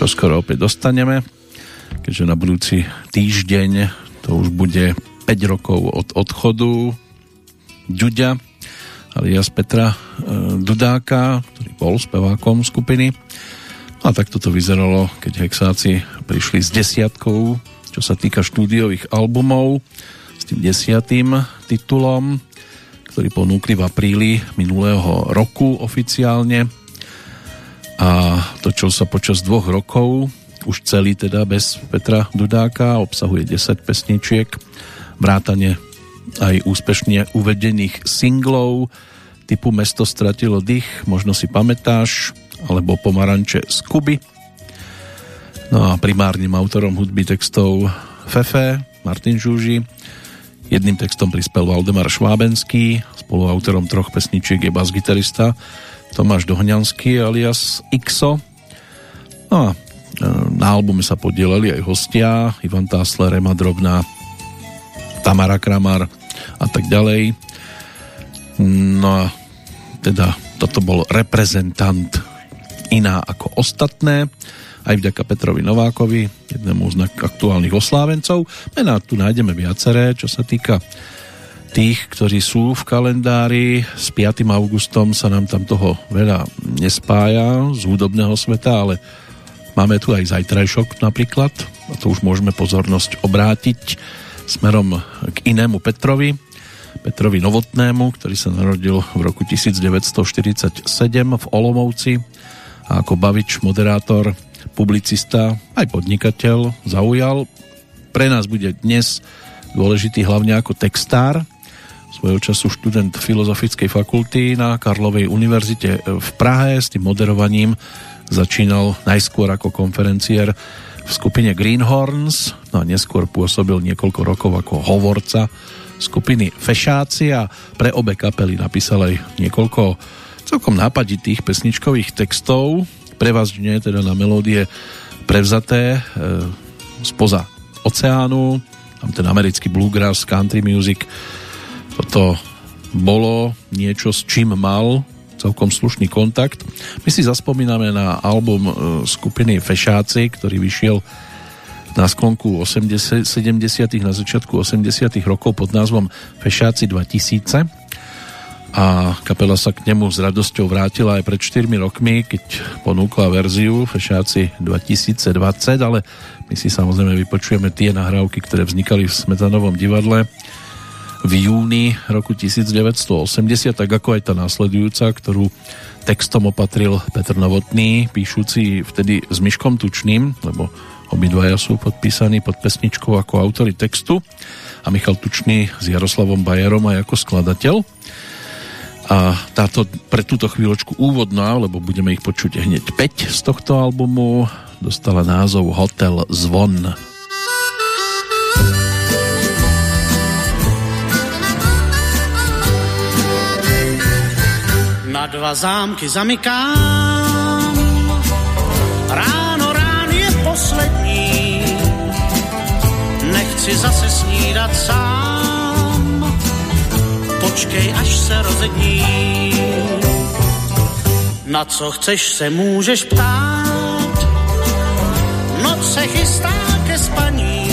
čo skoro opäť dostaneme, keďže na budúci týždeň to už bude 5 rokov od odchodu Ďuďa alias Petra e, Dudáka, ktorý bol spevákom skupiny. No a takto to vyzeralo, keď Hexáci prišli s desiatkou, čo sa týka štúdiových albumov, s tým desiatým titulom, ktorý ponúkli v apríli minulého roku oficiálne a točil sa počas dvoch rokov, už celý teda bez Petra Dudáka, obsahuje 10 pesničiek, vrátane aj úspešne uvedených singlov typu Mesto stratilo dých, možno si pamätáš, alebo Pomaranče z Kuby. No a primárnym autorom hudby textov Fefe, Martin Žúži, jedným textom prispel Valdemar Švábenský, spoluautorom troch pesničiek je bas-gitarista Tomáš Dohňanský alias Ixo. No a e, na albume sa podielali aj hostia Ivan Tásler, Ema Drobná, Tamara Kramar a tak ďalej. No a teda toto bol reprezentant iná ako ostatné, aj vďaka Petrovi Novákovi, jednému z aktuálnych oslávencov. Mená tu nájdeme viaceré, čo sa týka tých, ktorí sú v kalendári. S 5. augustom sa nám tam toho veľa nespája z hudobného sveta, ale máme tu aj zajtrajšok napríklad a to už môžeme pozornosť obrátiť smerom k inému Petrovi, Petrovi Novotnému, ktorý sa narodil v roku 1947 v Olomovci a ako bavič, moderátor, publicista, aj podnikateľ zaujal. Pre nás bude dnes dôležitý hlavne ako textár, svojho času študent Filozofickej fakulty na Karlovej univerzite v Prahe. S tým moderovaním začínal najskôr ako konferenciér v skupine Greenhorns, no a neskôr pôsobil niekoľko rokov ako hovorca skupiny Fešáci a pre obe kapely napísal aj niekoľko celkom nápaditých pesničkových textov, prevažne teda na melódie prevzaté e, spoza oceánu, tam ten americký bluegrass, country music, toto bolo niečo, s čím mal celkom slušný kontakt. My si zaspomíname na album e, skupiny Fešáci, ktorý vyšiel na sklonku 80, 70. na začiatku 80. rokov pod názvom Fešáci 2000 a kapela sa k nemu s radosťou vrátila aj pred 4 rokmi, keď ponúkla verziu Fešáci 2020, ale my si samozrejme vypočujeme tie nahrávky, ktoré vznikali v Smetanovom divadle v júni roku 1980, tak ako aj tá následujúca, ktorú textom opatril Petr Novotný, píšuci vtedy s Myškom Tučným, lebo obidvaja sú podpísaní pod pesničkou ako autory textu a Michal Tučný s Jaroslavom Bajerom aj ako skladateľ. A táto pre túto chvíľočku úvodná, lebo budeme ich počuť hneď 5 z tohto albumu, dostala názov Hotel Zvon. Na dva zámky zamykám, ráno rán je poslední, nechci zase snídat sám. Počkej, až se rozední. Na co chceš se můžeš ptát, noc se chystá ke spaní,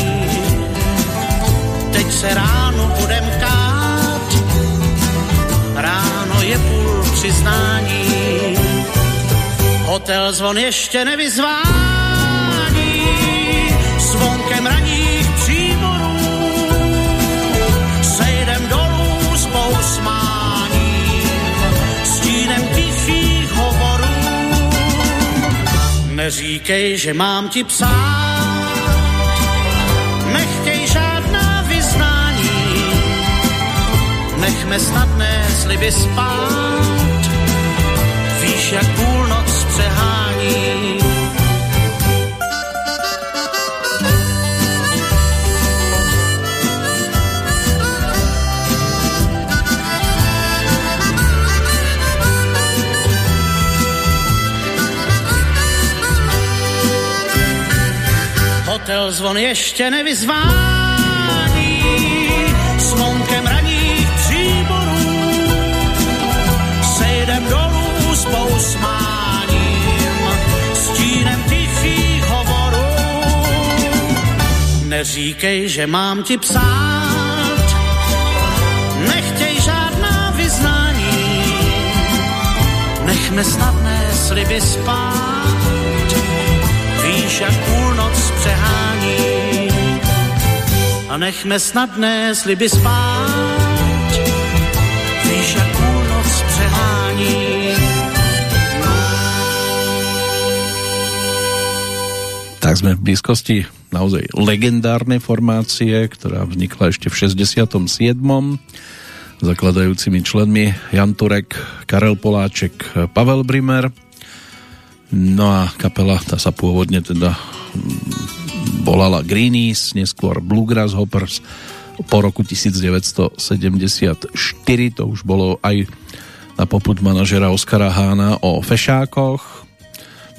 teď se ráno budem kát, ráno je půl přiznání, hotel zvon ještě nevyzvání, zvonkem raních příborů, sejdem dolů Neříkej, že mám ti psát, nechtěj žádná vyznání, nechme snadné sliby spát, víš, jak půlnoc přehání. hotel zvon ještě nevyzvání neříkej, že mám ti psát nechtěj žádná vyznání nechme snadné sliby spát víš, jak půlnoc přehání. A nechme snadné sliby spát, víš, jak půlnoc přehání. Tak sme v blízkosti naozaj legendárnej formácie, ktorá vznikla ešte v 67. Zakladajúcimi členmi Jan Turek, Karel Poláček, Pavel Brimer – No a kapela tá sa pôvodne teda mm, volala Greenies, neskôr Bluegrass Hoppers. Po roku 1974 to už bolo aj na poput manažera Oskara Hána o fešákoch.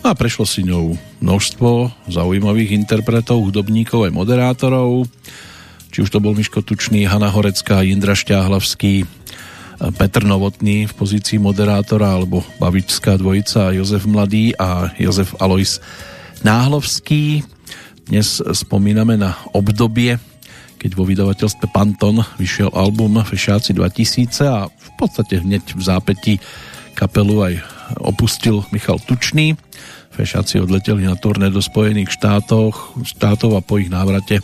A prešlo si ňou množstvo zaujímavých interpretov, hudobníkov aj moderátorov. Či už to bol Miško Tučný, Hanna Horecká, Jindra Šťáhlavský, Petr Novotný v pozícii moderátora alebo bavičská dvojica Jozef Mladý a Jozef Alois Náhlovský. Dnes spomíname na obdobie, keď vo vydavateľstve Panton vyšiel album Fešáci 2000 a v podstate hneď v zápätí kapelu aj opustil Michal Tučný. Fešáci odleteli na turné do Spojených štátoch, štátov a po ich návrate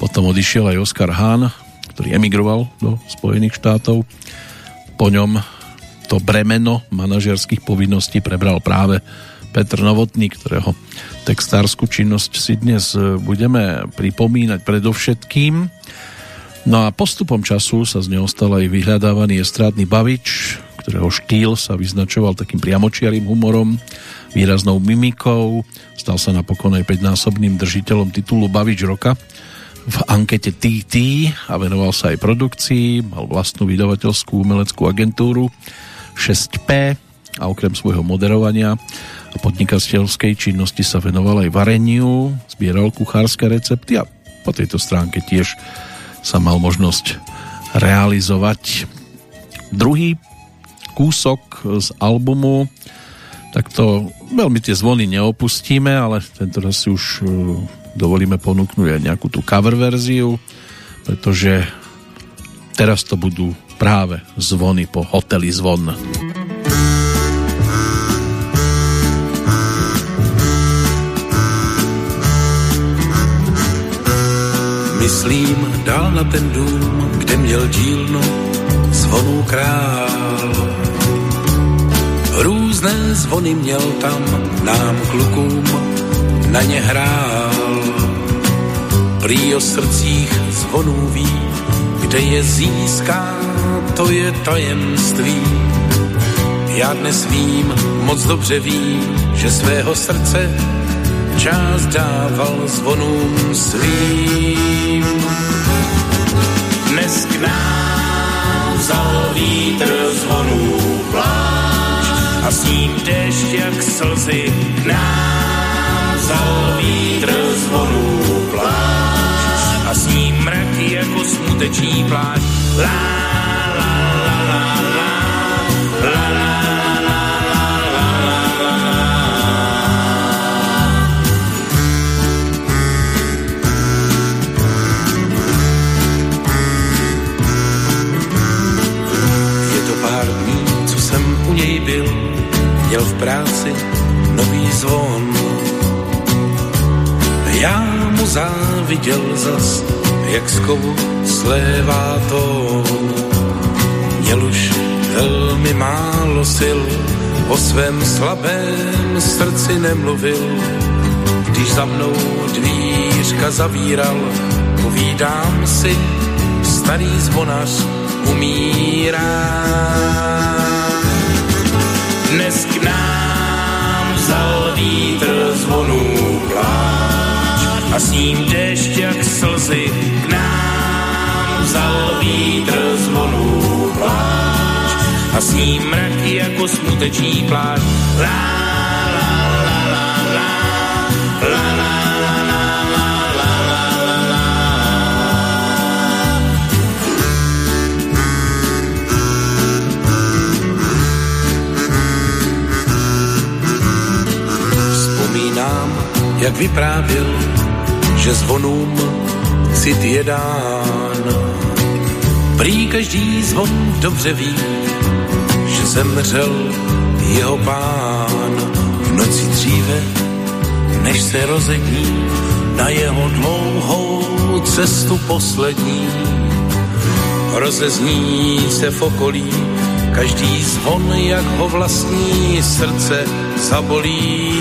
potom odišiel aj Oskar Hahn, ktorý emigroval do Spojených štátov po ňom to bremeno manažerských povinností prebral práve Petr Novotný, ktorého textárskú činnosť si dnes e, budeme pripomínať predovšetkým. No a postupom času sa z neho stal aj vyhľadávaný estrádny bavič, ktorého štýl sa vyznačoval takým priamočiarým humorom, výraznou mimikou, stal sa napokon aj 5-násobným držiteľom titulu Bavič roka v ankete TT a venoval sa aj produkcii, mal vlastnú vydavateľskú umeleckú agentúru 6P a okrem svojho moderovania a podnikateľskej činnosti sa venoval aj vareniu, zbieral kuchárske recepty a po tejto stránke tiež sa mal možnosť realizovať. Druhý kúsok z albumu tak to veľmi tie zvony neopustíme, ale tento si už dovolíme ponúknuť aj nejakú tú cover verziu, pretože teraz to budú práve zvony po hoteli Zvon. Myslím dál na ten dům, kde měl dílnu zvonů král. Různé zvony měl tam, nám klukům na ně hrál. Prý o srdcích zvonů ví, kde je získá, to je tajemství. Já dnes vím, moc dobře vím, že svého srdce část dával zvonům svým. Dnes k nám vzal vítr zvonů pláč a s ním dešť jak slzy k nám. Vzal vítr zvonů pláč a s ním mraky jako smuteční pláč. Lá, měl v práci nový zvon. Já mu záviděl zas, jak z kovu slévá to. Měl už velmi málo sil, o svém slabém srdci nemluvil. Když za mnou dvířka zavíral, povídám si, starý zvonař umírá dnes k nám vzal vítr zvonů pláč a s ním dešť jak slzy k nám vzal vítr zvonů pláč a s ním mraky jako smuteční pláč. Lá, jak vyprávěl, že zvonům cit je dán. Prý každý zvon dobře ví, že zemřel jeho pán v noci dříve, než se rozední na jeho dlouhou cestu poslední. Rozezní se v okolí každý zvon, jak ho vlastní srdce zabolí.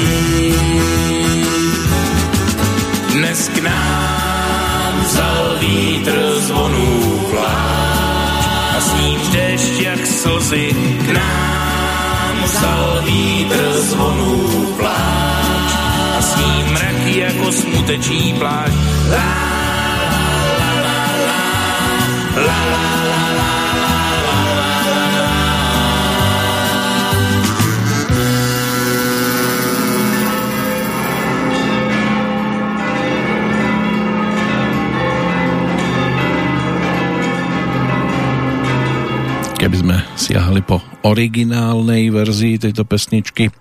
Dnes k nám vzal vítr zvonů pláč. A s ním dešť jak slzy. K nám vzal vítr zvonů pláč. A s ním mraky jako smuteční pláč. La, la, la, la, la, la, la, sme siahli po originálnej verzii tejto pesničky.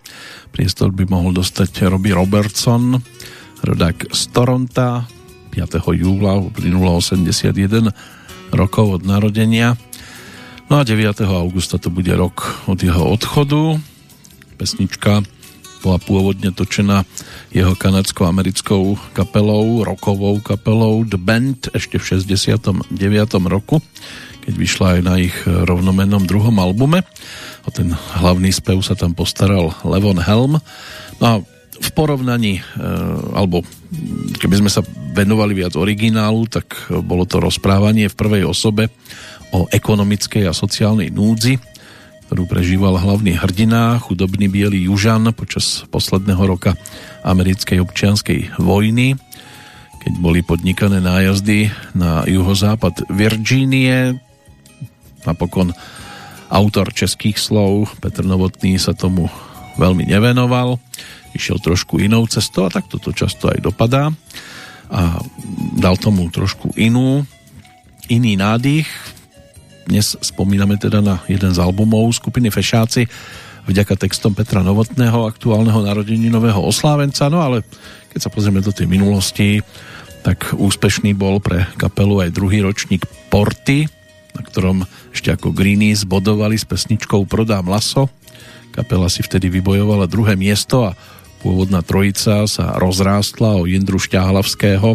Priestor by mohol dostať Robbie Robertson, rodák z Toronta, 5. júla uplynulo 81 rokov od narodenia. No a 9. augusta to bude rok od jeho odchodu. Pesnička bola pôvodne točená jeho kanadsko-americkou kapelou, rokovou kapelou The Band ešte v 69. roku keď vyšla aj na ich rovnomennom druhom albume. O ten hlavný spev sa tam postaral Levon Helm. No a v porovnaní, e, alebo keby sme sa venovali viac originálu, tak bolo to rozprávanie v prvej osobe o ekonomickej a sociálnej núdzi, ktorú prežíval hlavný hrdina, chudobný biely južan počas posledného roka americkej občianskej vojny, keď boli podnikané nájazdy na juhozápad Virgínie, Napokon autor českých slov Petr Novotný sa tomu veľmi nevenoval, išiel trošku inou cestou a tak toto často aj dopadá a dal tomu trošku inú, iný nádych. Dnes spomíname teda na jeden z albumov skupiny Fešáci vďaka textom Petra Novotného, aktuálneho narodeninového oslávenca. No ale keď sa pozrieme do tej minulosti, tak úspešný bol pre kapelu aj druhý ročník Porty, na ktorom ešte ako Greenies bodovali s pesničkou Prodám laso. Kapela si vtedy vybojovala druhé miesto a pôvodná trojica sa rozrástla o Jindru Šťahlavského,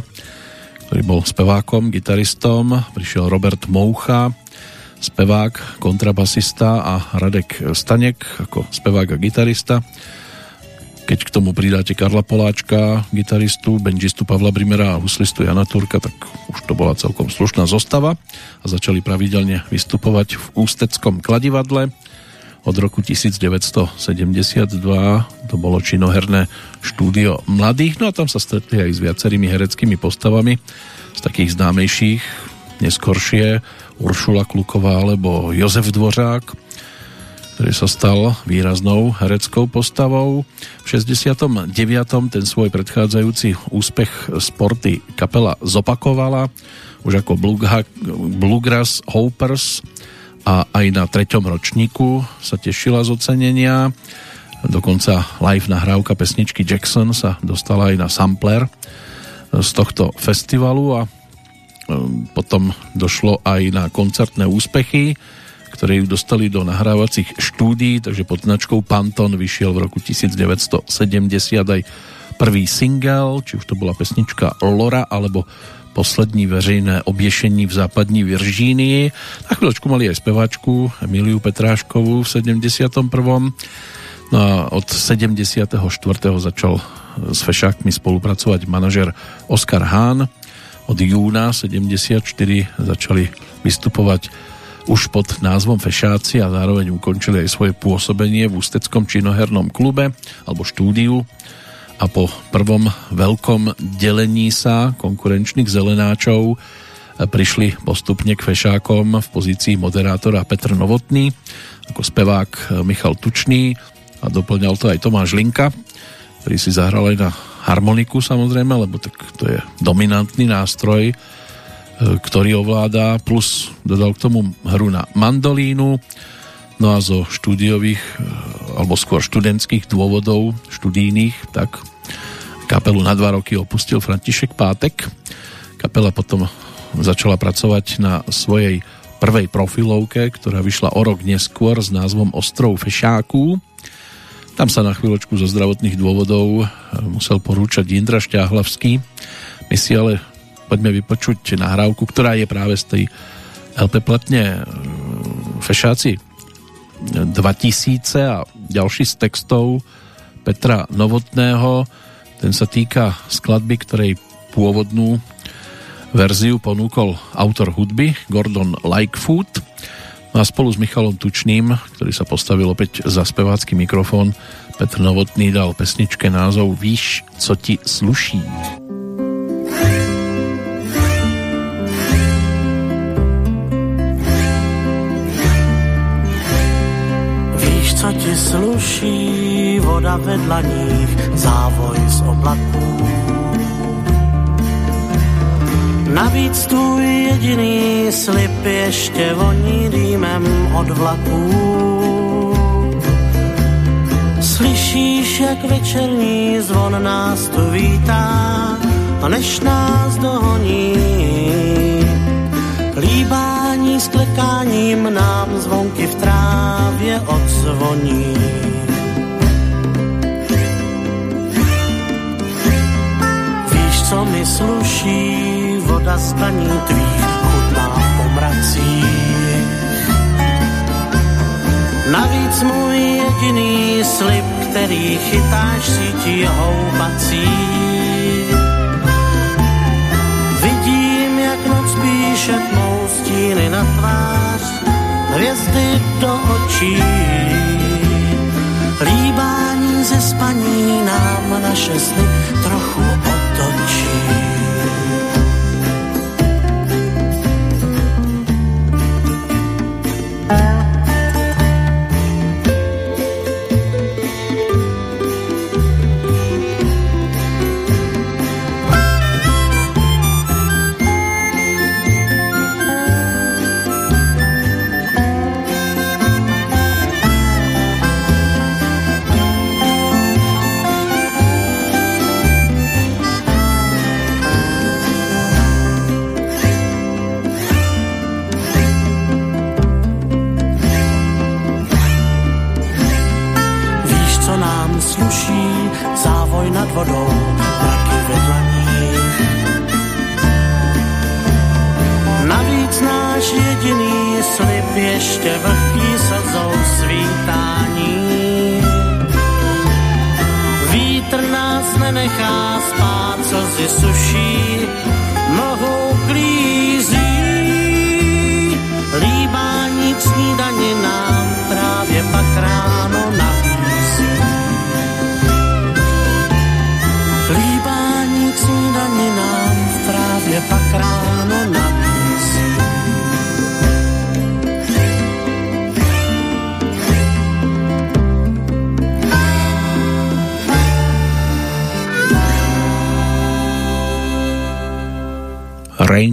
ktorý bol spevákom, gitaristom. Prišiel Robert Moucha, spevák, kontrabasista a Radek Stanek ako spevák a gitarista. Keď k tomu pridáte Karla Poláčka, gitaristu, benžistu Pavla Brimera a huslistu Jana Turka, tak už to bola celkom slušná zostava a začali pravidelne vystupovať v ústeckom kladivadle. Od roku 1972 to bolo činoherné štúdio mladých, no a tam sa stretli aj s viacerými hereckými postavami z takých známejších, neskoršie Uršula Kluková alebo Jozef Dvořák, ktorý sa stal výraznou hereckou postavou. V 69. ten svoj predchádzajúci úspech sporty kapela zopakovala už ako Bluegrass Hoppers a aj na treťom ročníku sa tešila z ocenenia. Dokonca live nahrávka pesničky Jackson sa dostala aj na sampler z tohto festivalu a potom došlo aj na koncertné úspechy ktoré ju dostali do nahrávacích štúdií, takže pod značkou Panton vyšiel v roku 1970 aj prvý single, či už to bola pesnička Lora, alebo poslední veřejné obješení v západní Virgínii. Na chvíľočku mali aj speváčku Emiliu Petráškovú v 71. No a od 74. začal s Fešákmi spolupracovať manažer Oskar Hahn. Od júna 74 začali vystupovať už pod názvom Fešáci a zároveň ukončili aj svoje pôsobenie v Ústeckom činohernom klube alebo štúdiu. A po prvom veľkom delení sa konkurenčných zelenáčov prišli postupne k Fešákom v pozícii moderátora Petr Novotný ako spevák Michal Tučný a doplňal to aj Tomáš Linka, ktorý si zahral aj na harmoniku samozrejme, lebo tak to je dominantný nástroj E, ktorý ovláda, plus dodal k tomu hru na mandolínu, no a zo štúdiových, e, alebo skôr študentských dôvodov, študijných, tak kapelu na dva roky opustil František Pátek. Kapela potom začala pracovať na svojej prvej profilovke, ktorá vyšla o rok neskôr s názvom Ostrov Fešáků. Tam sa na chvíľočku zo zdravotných dôvodov e, musel porúčať Jindra Šťáhlavský. My si ale poďme vypočuť nahrávku, ktorá je práve z tej LP platne e, Fešáci 2000 a ďalší z textov Petra Novotného. Ten sa týka skladby, ktorej pôvodnú verziu ponúkol autor hudby Gordon Lightfoot. A spolu s Michalom Tučným, ktorý sa postavil opäť za spevácky mikrofón, Petr Novotný dal pesničke názov Víš, co ti sluší. co ti sluší, voda ve dlaních, závoj z oblaků. Navíc tu jediný slib ještě voní dýmem od vlaků. Slyšíš, jak večerní zvon nás tu vítá, a než nás dohoní, líbání s klekáním nám zvonky v trávě odzvoní. Víš, co mi sluší, voda z tlaní tvých chutná po. Navíc můj jediný slib, který chytáš sítí houbací píše tmou stíny na tvář, hvězdy do očí. Líbání ze spaní nám naše sny trochu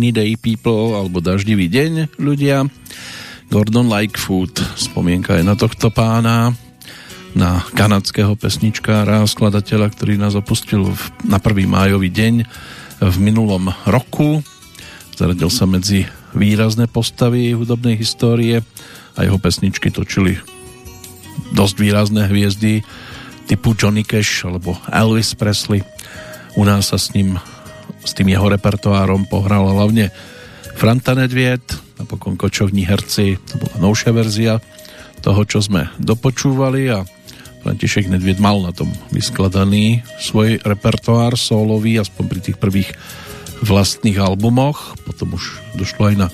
Rainy Day People alebo Daždivý deň ľudia. Gordon Lightfoot, spomienka je na tohto pána, na kanadského pesničkára, skladateľa, ktorý nás opustil v, na 1. májový deň v minulom roku. Zaradil sa medzi výrazné postavy hudobnej histórie a jeho pesničky točili dosť výrazné hviezdy typu Johnny Cash alebo Elvis Presley. U nás sa s ním s tým jeho repertoárom pohral hlavne Franta Nedviet, napokon kočovní herci, to bola novšia verzia toho, čo sme dopočúvali a František Nedviet mal na tom vyskladaný svoj repertoár solový, aspoň pri tých prvých vlastných albumoch, potom už došlo aj na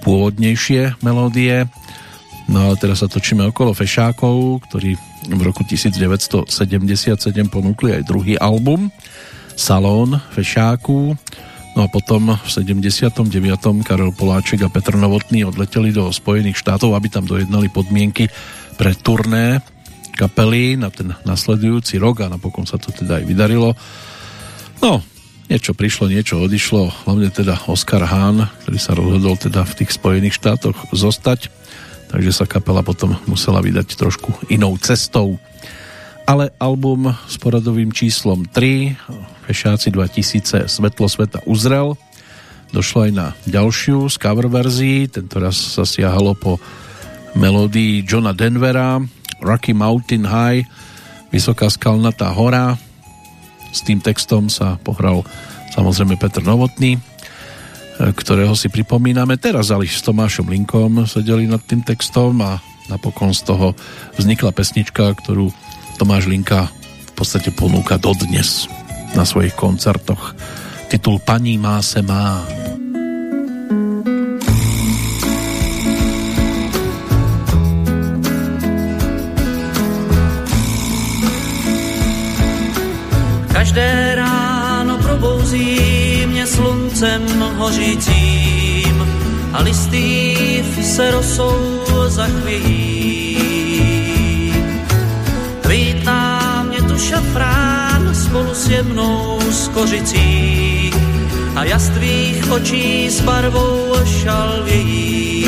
pôvodnejšie melódie. No ale teraz sa točíme okolo Fešákov, ktorí v roku 1977 ponúkli aj druhý album Salón Fešáku. No a potom v 79. Karel Poláček a Petr Novotný odleteli do Spojených štátov, aby tam dojednali podmienky pre turné kapely na ten nasledujúci rok a napokon sa to teda aj vydarilo. No, niečo prišlo, niečo odišlo, hlavne teda Oscar Hahn, ktorý sa rozhodol teda v tých Spojených štátoch zostať, takže sa kapela potom musela vydať trošku inou cestou. Ale album s poradovým číslom 3 Fešáci 2000 Svetlo sveta uzrel. Došlo aj na ďalšiu z cover verzií, tento raz sa siahalo po melódii Johna Denvera Rocky Mountain High Vysoká skalnatá hora. S tým textom sa pohral samozrejme Petr Novotný ktorého si pripomíname teraz ale s Tomášom Linkom sedeli nad tým textom a napokon z toho vznikla pesnička, ktorú Tomáš Linka v podstate ponúka dodnes na svojich koncertoch. Titul Paní má se má. Každé ráno probouzí mě sluncem hořícím a listý se rosou zachvějí. Vítá mě tu šafrán spolu s jemnou skořicí a jas tvých očí s barvou šalvějí.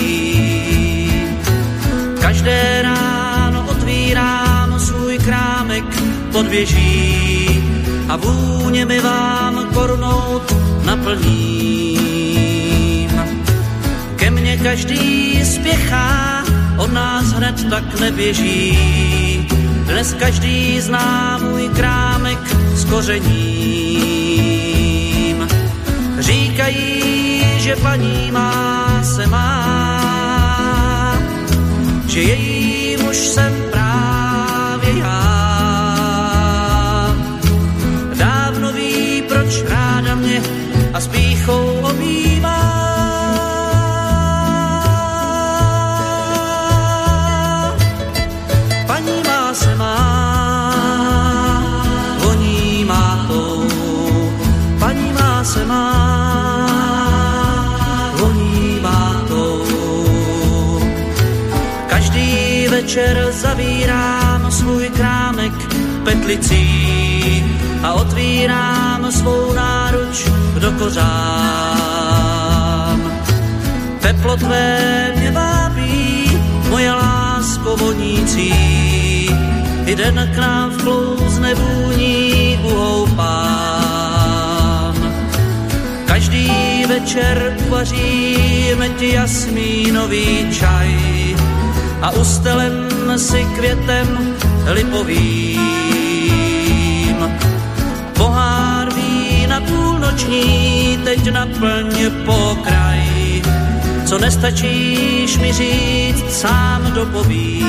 Každé ráno otvírám svůj krámek pod věží a vůně mi vám kornout naplním. Ke mně každý spěchá, od nás hned tak neběží. Dnes každý zná můj krámek s kořením. Říkají, že paní má se má, že její muž jsem právě já. Dávno ví, proč ráda mě a s píchou. Se má, voní má tou. Každý večer zavírám svůj krámek petlicí a otvírám svou náruč do kořán. Teplo tvé mě vábí, moje lásko vonící, i den k nám vklouzne vůní uhoupán. Večer uvaříme ti jasmínový čaj a ustelem si květem lipovým Pohár vína půlnoční teď naplň pokraj. Co nestačíš mi říct, sám dopovím.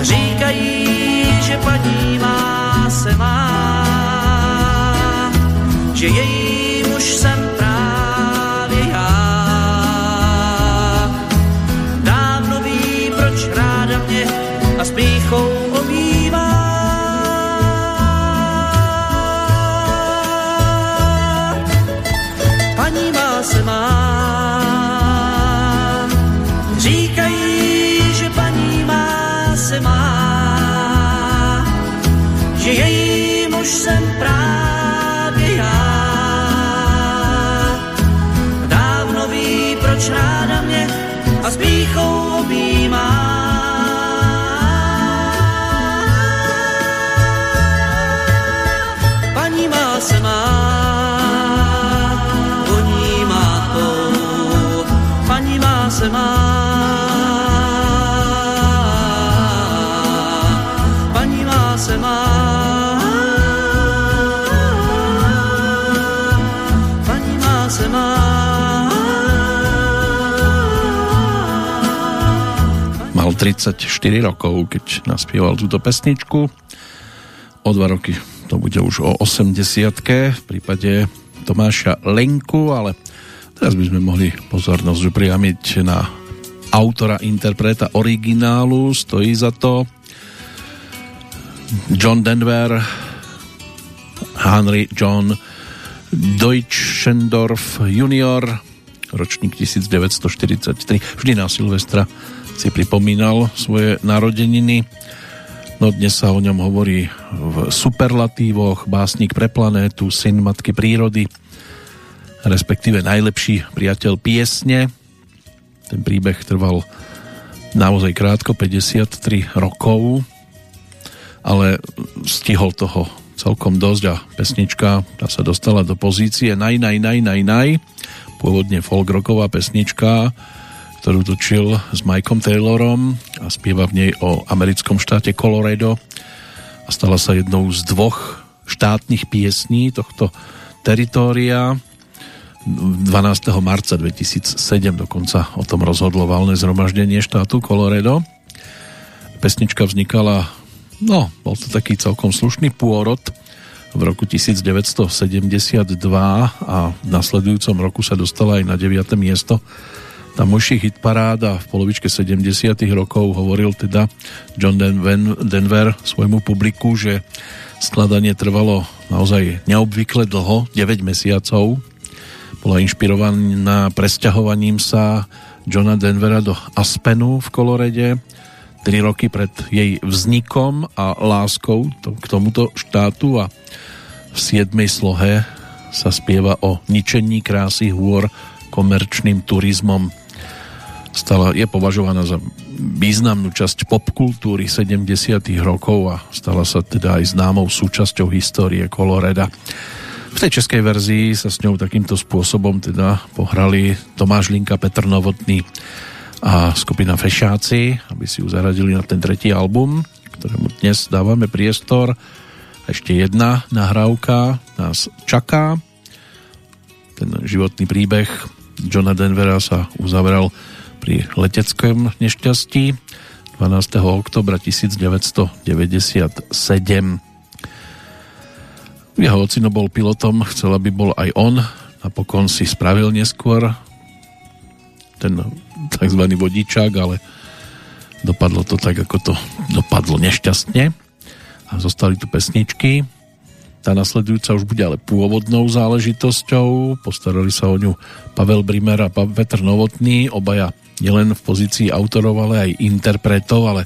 Říkají, že paní má se má, že její muž jsem právě. Dávno ví, proč ráda mě a s píchou obývá. Paní má, říkají, že paní má se má, že její muž jsem právě se má. Paní má se má. Paní má se má. Mal 34 rokov, keď naspieval túto pesničku. O dva roky to bude už o 80 v prípade Tomáša Lenku, ale teraz by sme mohli pozornosť upriamiť na autora, interpreta originálu, stojí za to John Denver, Henry John Deutschendorf junior, ročník 1943. Vždy na Silvestra si pripomínal svoje narodeniny. No dnes sa o ňom hovorí v superlatívoch, básnik pre planétu, syn matky prírody, respektíve najlepší priateľ piesne. Ten príbeh trval naozaj krátko, 53 rokov, ale stihol toho celkom dosť a pesnička tá sa dostala do pozície naj, naj, naj, naj, naj, pôvodne folk rocková pesnička, ktorú točil s Mikeom Taylorom a spieva v nej o americkom štáte Colorado a stala sa jednou z dvoch štátnych piesní tohto teritória. 12. marca 2007 dokonca o tom rozhodlo valné zhromaždenie štátu Colorado. Pesnička vznikala, no, bol to taký celkom slušný pôrod v roku 1972 a v nasledujúcom roku sa dostala aj na 9. miesto tamojších hitparád a v polovičke 70 rokov hovoril teda John Denver svojmu publiku, že skladanie trvalo naozaj neobvykle dlho, 9 mesiacov. Bola inšpirovaná presťahovaním sa Johna Denvera do Aspenu v Kolorede 3 roky pred jej vznikom a láskou k tomuto štátu a v 7. slohe sa spieva o ničení krásy hôr komerčným turizmom stala, je považovaná za významnú časť popkultúry 70. rokov a stala sa teda aj známou súčasťou histórie Koloreda. V tej českej verzii sa s ňou takýmto spôsobom teda pohrali Tomáš Linka, Petr Novotný a skupina Fešáci, aby si ju zaradili na ten tretí album, ktorému dnes dávame priestor. Ešte jedna nahrávka nás čaká. Ten životný príbeh Johna Denvera sa uzavral pri leteckom nešťastí 12. oktobra 1997. Jeho ocino bol pilotom, chcel, aby bol aj on. Napokon si spravil neskôr ten tzv. vodičák, ale dopadlo to tak, ako to dopadlo nešťastne. A zostali tu pesničky. Tá nasledujúca už bude ale pôvodnou záležitosťou. Postarali sa o ňu Pavel Brimer a Petr Novotný, obaja nielen v pozícii autorov, ale aj interpretov, ale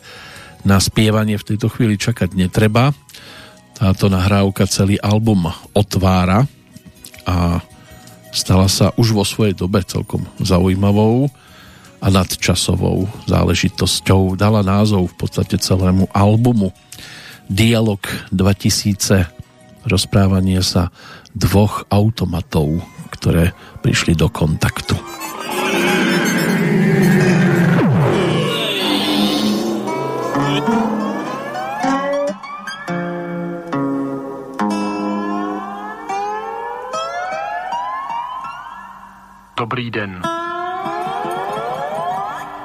na spievanie v tejto chvíli čakať netreba. Táto nahrávka celý album otvára a stala sa už vo svojej dobe celkom zaujímavou a nadčasovou záležitosťou. Dala názov v podstate celému albumu Dialog 2000 rozprávanie sa dvoch automatov, ktoré prišli do kontaktu. Dobrý den.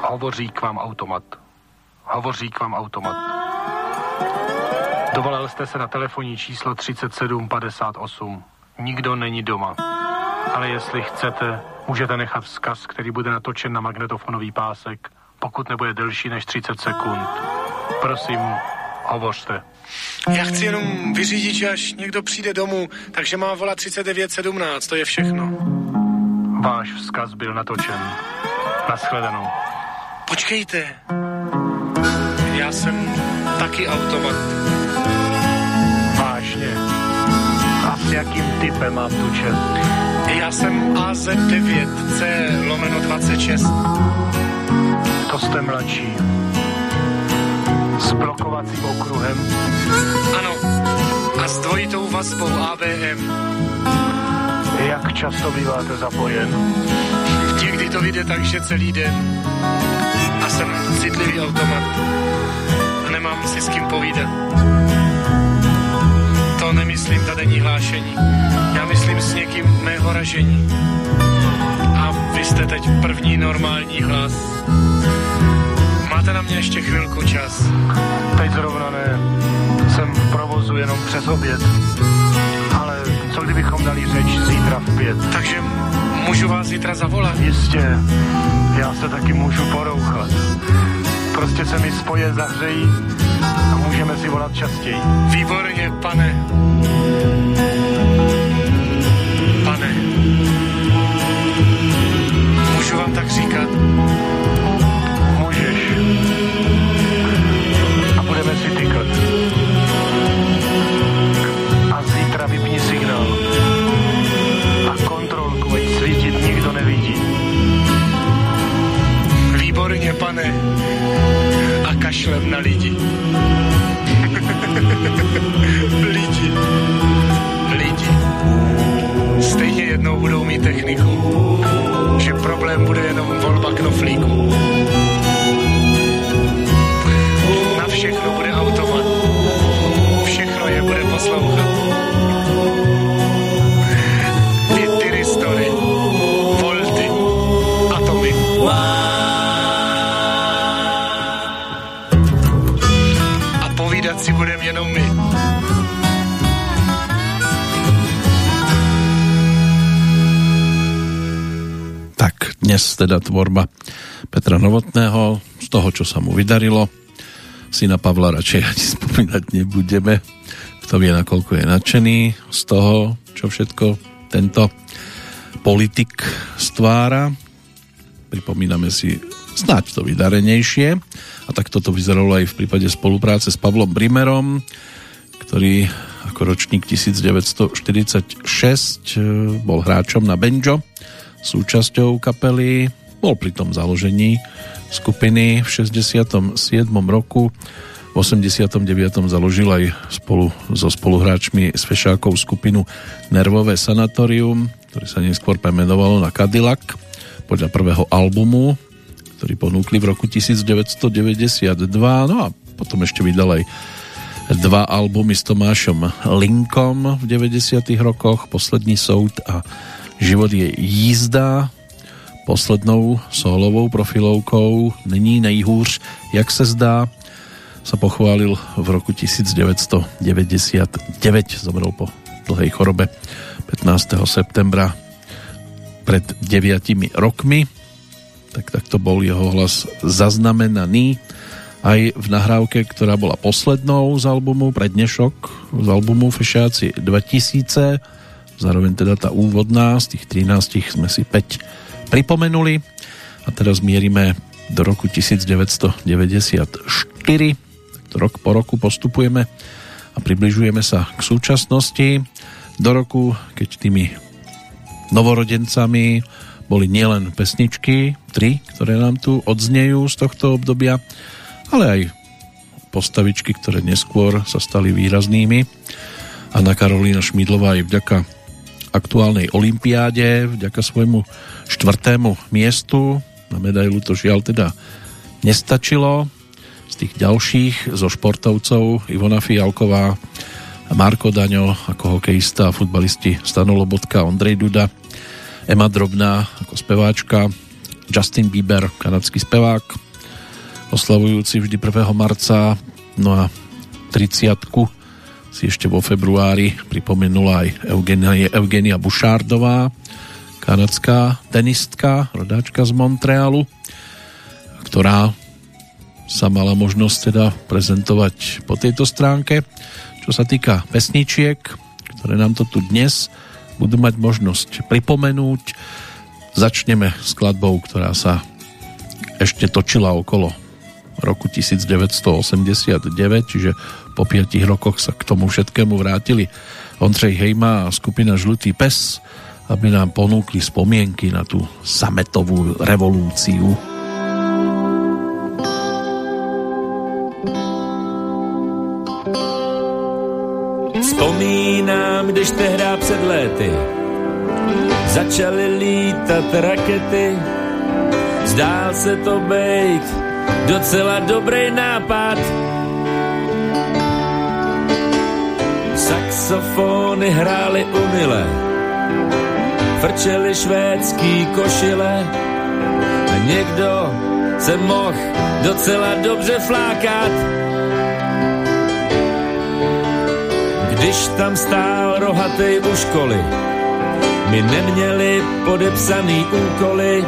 Hovoří k vám automat. Hovoří k vám automat. Dovolal jste se na telefonní číslo 3758. Nikdo není doma. Ale jestli chcete, můžete nechat vzkaz, který bude natočen na magnetofonový pásek, pokud nebude delší než 30 sekund. Prosím, hovořte. Já chci jenom vyřídit, že až někdo přijde domů, takže má volat 3917, to je všechno. Váš vzkaz byl natočen. Naschledanou. Počkejte. Já jsem taky automat. Vážně. A s jakým typem mám tu čest? Já jsem AZ9C lomeno 26. To jste mladší. S blokovacím okruhem? Ano. A s dvojitou vazbou ABM. Jak často býváte zapojen? Někdy to vyjde tak, že celý den. A jsem citlivý automat. A nemám si s kým povídat. To nemyslím ta denní hlášení. Já myslím s někým mého ražení. A vy jste teď první normální hlas. Máte na mě ještě chvilku čas. Teď zrovna ne. Jsem v provozu jenom přes oběd. Kdybychom dali řeč zítra v pět? Takže můžu vás zítra zavolat? Jistě. Já se taky můžu porouchat. Prostě se mi spoje zahřejí a můžeme si volat častěji. Výborně. Pane. Pane. A kašlem na lidi. lidi. Lidi. Stejně jednou budou mít techniku. Že problém bude jenom volba knoflíku. Na všechno bude automat. Všechno je bude poslouchat. Dnes teda tvorba Petra Novotného, z toho, čo sa mu vydarilo. Syna Pavla radšej ani spomínať nebudeme. Kto vie, nakoľko je nadšený z toho, čo všetko tento politik stvára. Pripomíname si snáď to vydarenejšie. A tak toto vyzeralo aj v prípade spolupráce s Pavlom Brimerom, ktorý ako ročník 1946 bol hráčom na banjo, súčasťou kapely, bol pri tom založení skupiny v 67. roku. V 89. založil aj spolu so spoluhráčmi s Fešákov skupinu Nervové sanatorium, ktoré sa neskôr premenovalo na Cadillac podľa prvého albumu, ktorý ponúkli v roku 1992. No a potom ešte vydal aj dva albumy s Tomášom Linkom v 90. rokoch, Poslední soud a Život je jízda. Poslednou solovou profilovkou Není nejhůř, jak se zdá, sa pochválil v roku 1999. Zomrel po dlhej chorobe 15. septembra pred 9 rokmi. Tak takto bol jeho hlas zaznamenaný aj v nahrávke, ktorá bola poslednou z albumu, prednešok z albumu Fešáci 2000 zároveň teda tá úvodná, z tých 13 sme si 5 pripomenuli. A teraz mierime do roku 1994 to rok po roku postupujeme a približujeme sa k súčasnosti. Do roku, keď tými novorodencami boli nielen pesničky, tri, ktoré nám tu odznejú z tohto obdobia, ale aj postavičky, ktoré neskôr sa stali výraznými. Anna Karolína Šmídlová aj vďaka aktuálnej olympiáde vďaka svojmu štvrtému miestu. Na medailu to žiaľ teda nestačilo. Z tých ďalších zo športovcov Ivona Fialková, Marko Daňo ako hokejista a futbalisti Stano Lobotka, Ondrej Duda, Emma Drobná ako speváčka, Justin Bieber, kanadský spevák, oslavujúci vždy 1. marca, no a 30 si ešte vo februári pripomenula aj Eugenia, Eugenia Bušárdová, kanadská tenistka, rodáčka z Montrealu, ktorá sa mala možnosť teda prezentovať po tejto stránke. Čo sa týka pesničiek, ktoré nám to tu dnes budú mať možnosť pripomenúť. Začneme skladbou, ktorá sa ešte točila okolo roku 1989, čiže po 5 rokoch sa k tomu všetkému vrátili Ondřej Hejma a skupina Žlutý pes, aby nám ponúkli spomienky na tú sametovú revolúciu. Vzpomínám, když tehdy před léty začaly lítat rakety. Zdál se to být docela dobrý nápad. Saxofony hrály umile, frčeli švédský košile a někdo se mohl docela dobře flákat. Když tam stál rohatej u školy, my neměli podepsaný úkoly,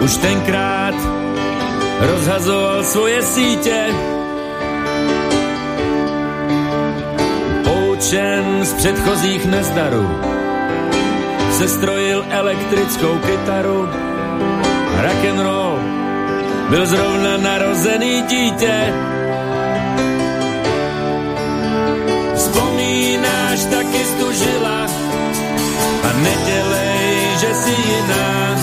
už tenkrát rozhazoval svoje sítě. Poučen z předchozích nezdarů, se strojil elektrickou kytaru, roll. Byl zrovna narozený dítě. Vzpomínáš taky stužila a nedělej, že si jiná,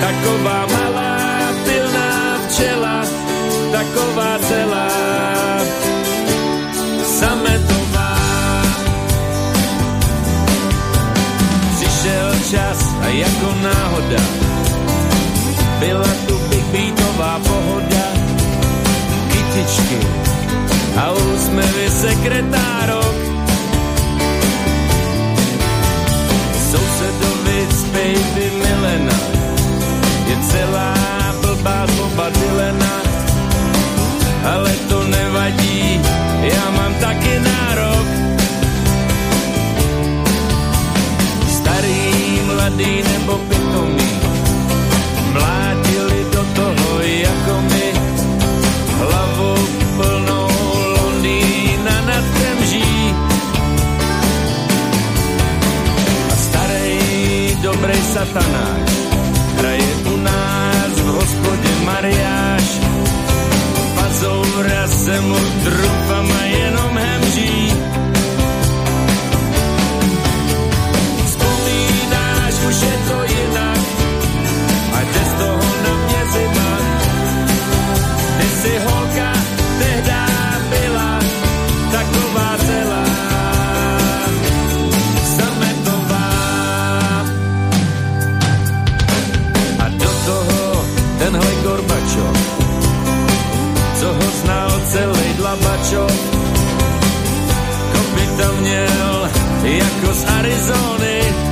taková malá pilná včela, taková celá a jako náhoda byla tu Big pohoda, kytičky a úsmevy sekretárok. Sousedovic baby Milena je celá blbá zloba Dylena, ale to nevadí, já mám taky mladý nebo pitomý, mlátili do toho jako my, hlavou plnou Londýna nad Kremží. A starý, dobrý satanáš, hraje u nás v hospodě mariáš. Pazoura se mu trupama dlabačov, kopita měl jako z Arizony.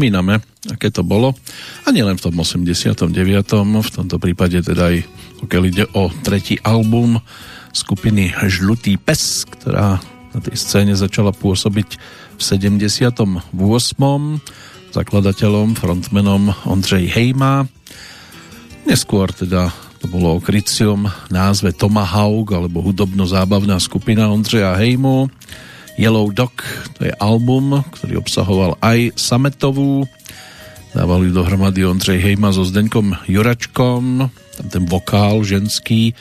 Spomíname, aké to bolo. A nielen v tom 89. V tomto prípade teda aj pokiaľ ide o tretí album skupiny Žlutý pes, ktorá na tej scéne začala pôsobiť v 78. Zakladateľom, frontmenom Ondřej Hejma. Neskôr teda to bolo o kryciom názve Tomahawk alebo hudobno-zábavná skupina Ondřeja Hejmu. Yellow Dog, to je album, ktorý obsahoval aj sametovú. Dávali dohromady Ondřej Hejma so Zdeňkom Juračkom, tam ten vokál ženský,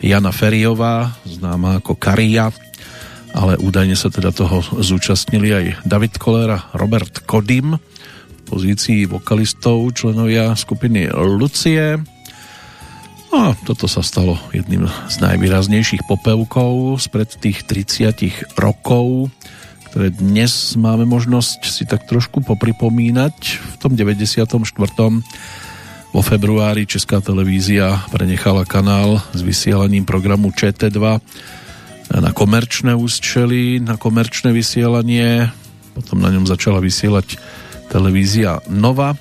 Jana Feriová, známa ako Karia, ale údajne sa teda toho zúčastnili aj David Koller a Robert Kodim v pozícii vokalistov, členovia skupiny Lucie. No a toto sa stalo jedným z najvýraznejších popevkov spred tých 30 rokov, ktoré dnes máme možnosť si tak trošku popripomínať. V tom 94. vo februári Česká televízia prenechala kanál s vysielaním programu ČT2 na komerčné účely, na komerčné vysielanie. Potom na ňom začala vysielať televízia Nova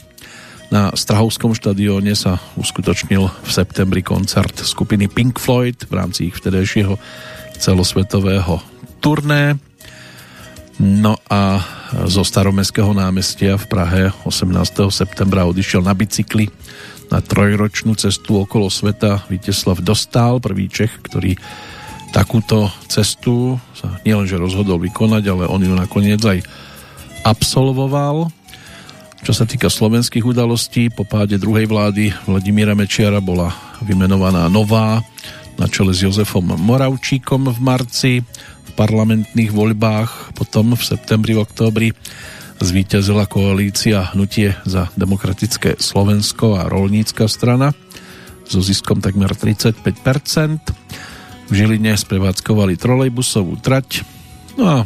na Strahovskom štadióne sa uskutočnil v septembri koncert skupiny Pink Floyd v rámci ich vtedejšieho celosvetového turné. No a zo staromestského námestia v Prahe 18. septembra odišiel na bicykli na trojročnú cestu okolo sveta Viteslav Dostál, prvý Čech, ktorý takúto cestu sa nielenže rozhodol vykonať, ale on ju nakoniec aj absolvoval čo sa týka slovenských udalostí, po páde druhej vlády Vladimíra Mečiara bola vymenovaná nová na čele s Jozefom Moravčíkom v marci v parlamentných voľbách, potom v septembri, v októbri zvíťazila koalícia Hnutie za demokratické Slovensko a rolnícka strana so ziskom takmer 35%. V Žiline sprevádzkovali trolejbusovú trať, no a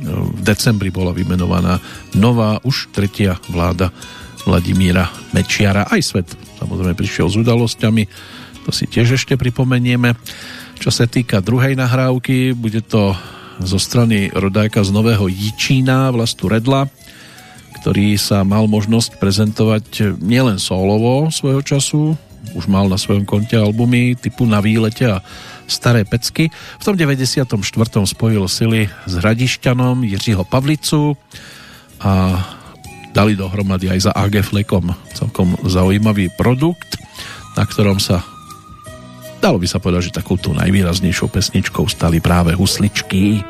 v decembri bola vymenovaná nová, už tretia vláda Vladimíra Mečiara. Aj svet samozrejme prišiel s udalosťami, to si tiež ešte pripomenieme. Čo sa týka druhej nahrávky, bude to zo strany rodáka z Nového Jičína, Vlastu Redla, ktorý sa mal možnosť prezentovať nielen solovo svojho času, už mal na svojom konte albumy typu Na výlete a Staré pecky. V tom 94. spojil sily s Hradišťanom Jiřího Pavlicu a dali dohromady aj za AG Flekom celkom zaujímavý produkt, na ktorom sa dalo by sa povedať, že takouto najvýraznejšou pesničkou stali práve husličky.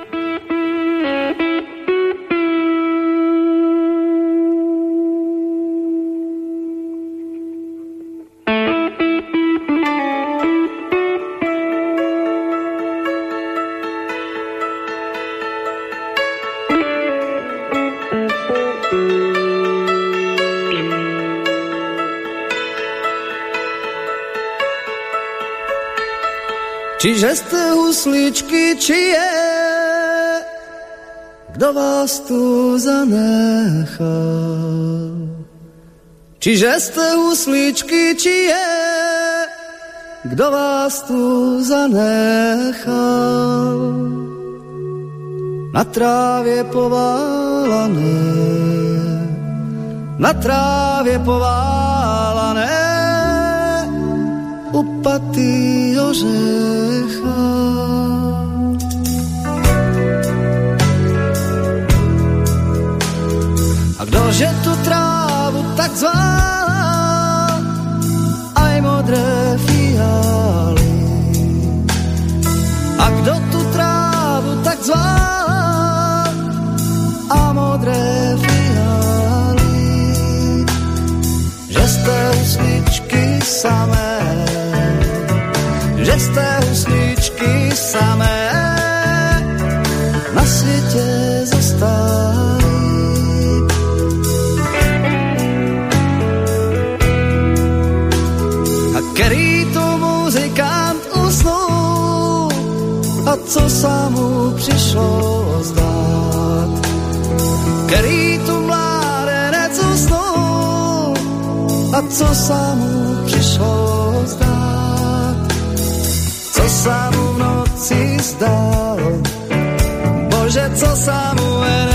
Čiže ste husličky, či je, kdo vás tu zanechal? Čiže ste husličky, či je, kdo vás tu zanechal? Na trávě poválané, na trávě poválané, upatý ořecha. A kdože tu trávu tak zval, aj modré fialy. A kdo tu trávu tak zval, a modré fialy. Že ste husličky samé, že ste husličky samé na svete zostali. A kerý tu muzikant usnul, a co sa mu prišlo zdát. Kerý tu mládenec usnul, a co sa mu prišlo zdát sa mu v noci zdalo. Bože, co sa mu enem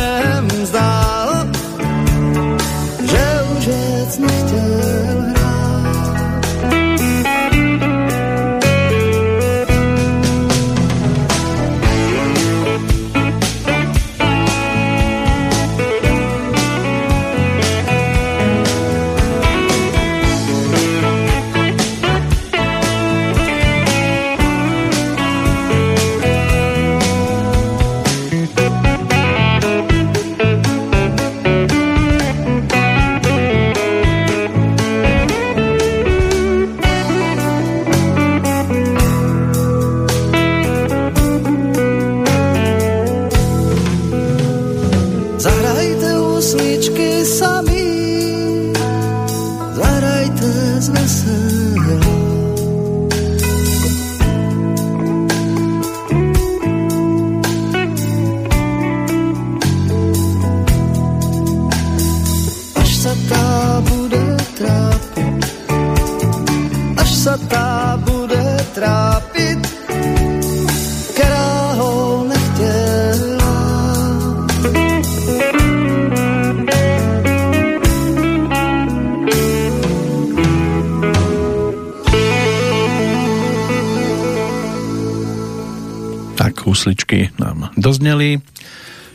Tak husličky nám dozneli.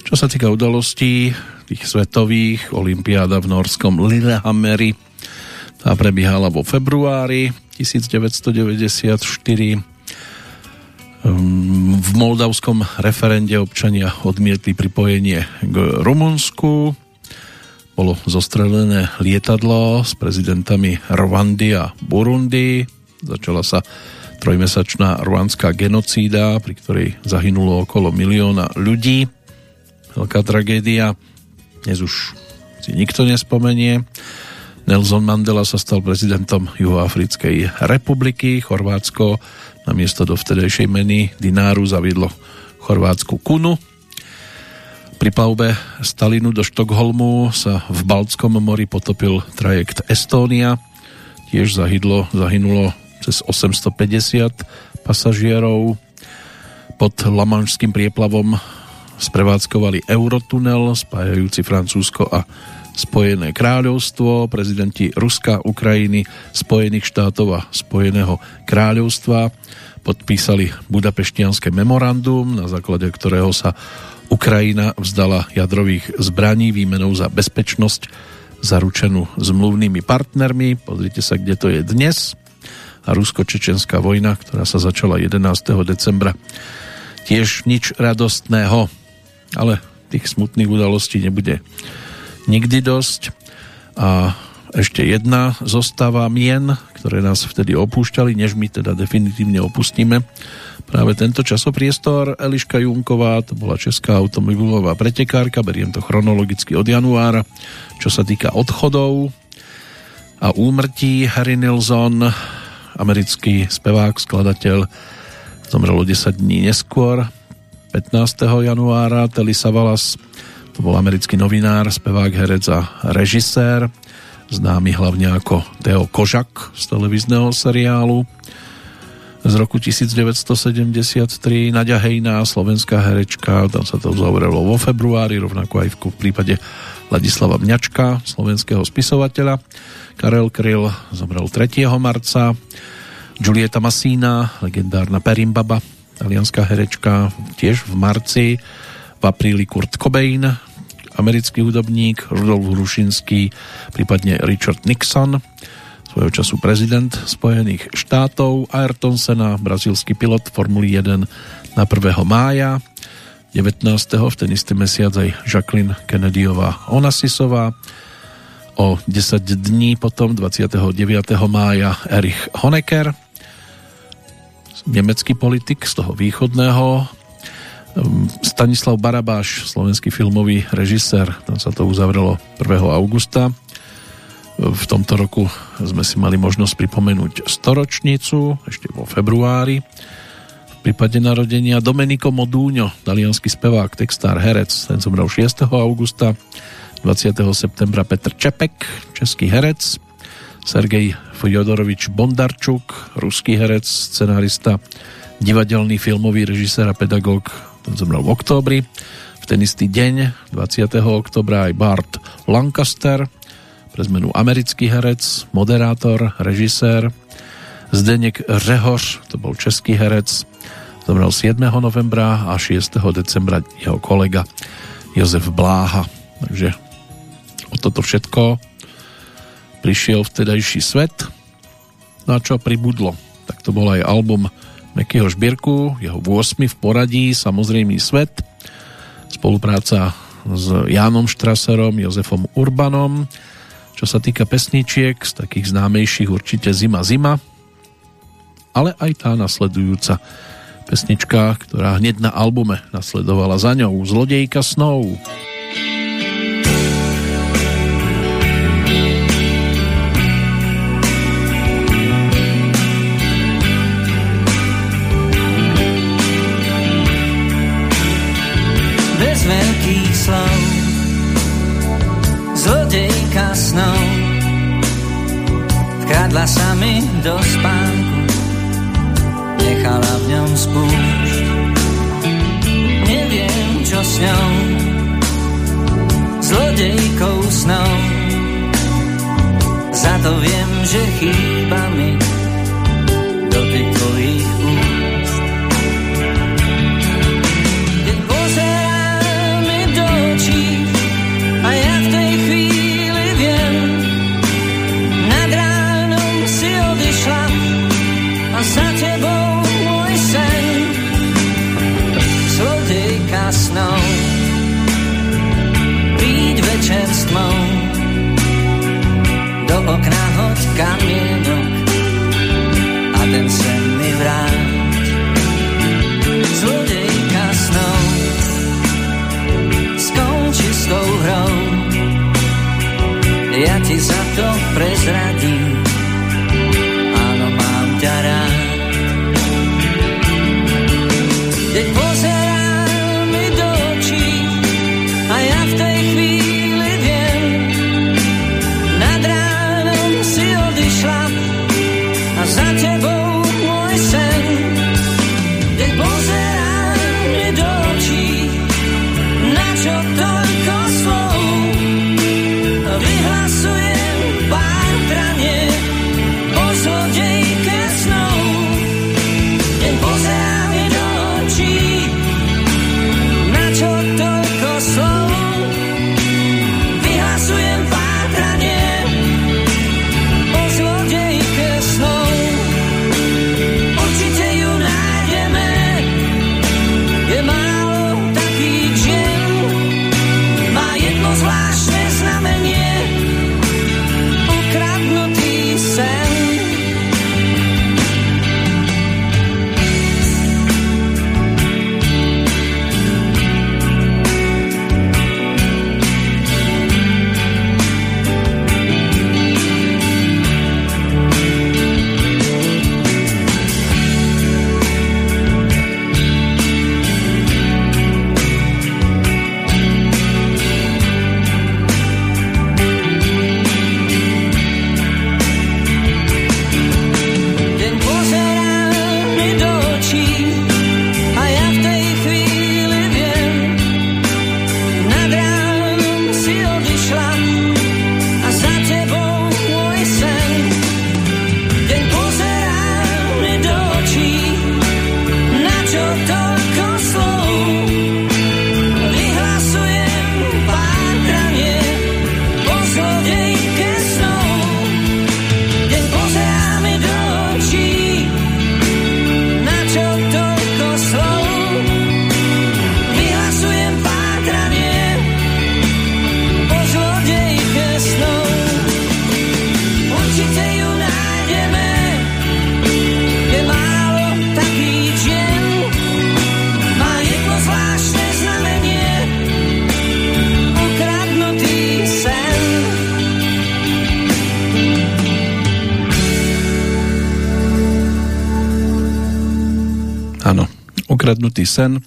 Čo sa týka udalostí tých svetových, Olympiáda v norskom Lillehammeri, tá prebiehala vo februári 1994. Ehm, v moldavskom referende občania odmietli pripojenie k Rumunsku. Bolo zostrelené lietadlo s prezidentami Rwandy a Burundi. Začala sa trojmesačná rwandská genocída, pri ktorej zahynulo okolo milióna ľudí. Veľká tragédia. Dnes už si nikto nespomenie. Nelson Mandela sa stal prezidentom Juhoafrickej republiky. Chorvátsko na miesto do vtedejšej meny dináru zaviedlo chorvátsku kunu. Pri plavbe Stalinu do Štokholmu sa v Baltskom mori potopil trajekt Estónia. Tiež zahydlo, zahynulo cez 850 pasažierov. Pod Lamanšským prieplavom sprevádzkovali Eurotunel spájajúci Francúzsko a Spojené kráľovstvo, prezidenti Ruska, Ukrajiny, Spojených štátov a Spojeného kráľovstva podpísali budapeštianské memorandum, na základe ktorého sa Ukrajina vzdala jadrových zbraní výmenou za bezpečnosť zaručenú zmluvnými partnermi. Pozrite sa, kde to je dnes a rusko-čečenská vojna, ktorá sa začala 11. decembra. Tiež nič radostného, ale tých smutných udalostí nebude nikdy dosť. A ešte jedna zostáva mien, ktoré nás vtedy opúšťali, než my teda definitívne opustíme. Práve tento časopriestor Eliška Junková, to bola česká automobilová pretekárka, beriem to chronologicky od januára, čo sa týka odchodov a úmrtí Harry Nilsson, americký spevák, skladateľ, zomrel o 10 dní neskôr, 15. januára, Telly Savalas, to bol americký novinár, spevák, herec a režisér, známy hlavne ako Teo Kožak z televízneho seriálu z roku 1973 Nadia Hejná, slovenská herečka tam sa to zavrelo vo februári rovnako aj v prípade Ladislava Mňačka slovenského spisovateľa Karel Kryl zomrel 3. marca. Julieta Masína, legendárna Perimbaba, talianská herečka, tiež v marci. V apríli Kurt Cobain, americký hudobník, Rudolf Hrušinský, prípadne Richard Nixon, svojho času prezident Spojených štátov, Ayrton Senna, brazílsky pilot Formuly 1 na 1. mája, 19. v ten istý mesiac aj Jacqueline Kennedyová Onasisová, O 10 dní potom, 29. mája, Erich Honecker, nemecký politik z toho východného, um, Stanislav Barabáš, slovenský filmový režisér, tam sa to uzavrelo 1. augusta. V tomto roku sme si mali možnosť pripomenúť storočnicu, ešte vo februári. V prípade narodenia Domenico Modúňo, talianský spevák, textár, herec, ten zomrel 6. augusta. 20. septembra Petr Čepek, český herec, Sergej Fjodorovič Bondarčuk, ruský herec, scenárista, divadelný filmový režisér a pedagóg, ten zomrel v októbri. V ten istý deň, 20. oktobra aj Bart Lancaster, pre zmenu americký herec, moderátor, režisér, Zdeněk Řehoř, to bol český herec, zomrel 7. novembra a 6. decembra jeho kolega Jozef Bláha. Takže o toto všetko prišiel vtedajší svet. No a čo pribudlo? Tak to bol aj album Mekyho Žbírku, jeho 8 v poradí, samozrejmý svet, spolupráca s Jánom Štraserom, Jozefom Urbanom, čo sa týka pesničiek, z takých známejších určite Zima Zima, ale aj tá nasledujúca pesnička, ktorá hneď na albume nasledovala za ňou, Zlodejka snov. Zlodejka. Vkradla sa mi do spánku, nechala v ňom spúšť. Neviem, čo s ňou, zlodejkou snou. Za to viem, že chýba mi do tých tvojich úst. Ukradnutý sen.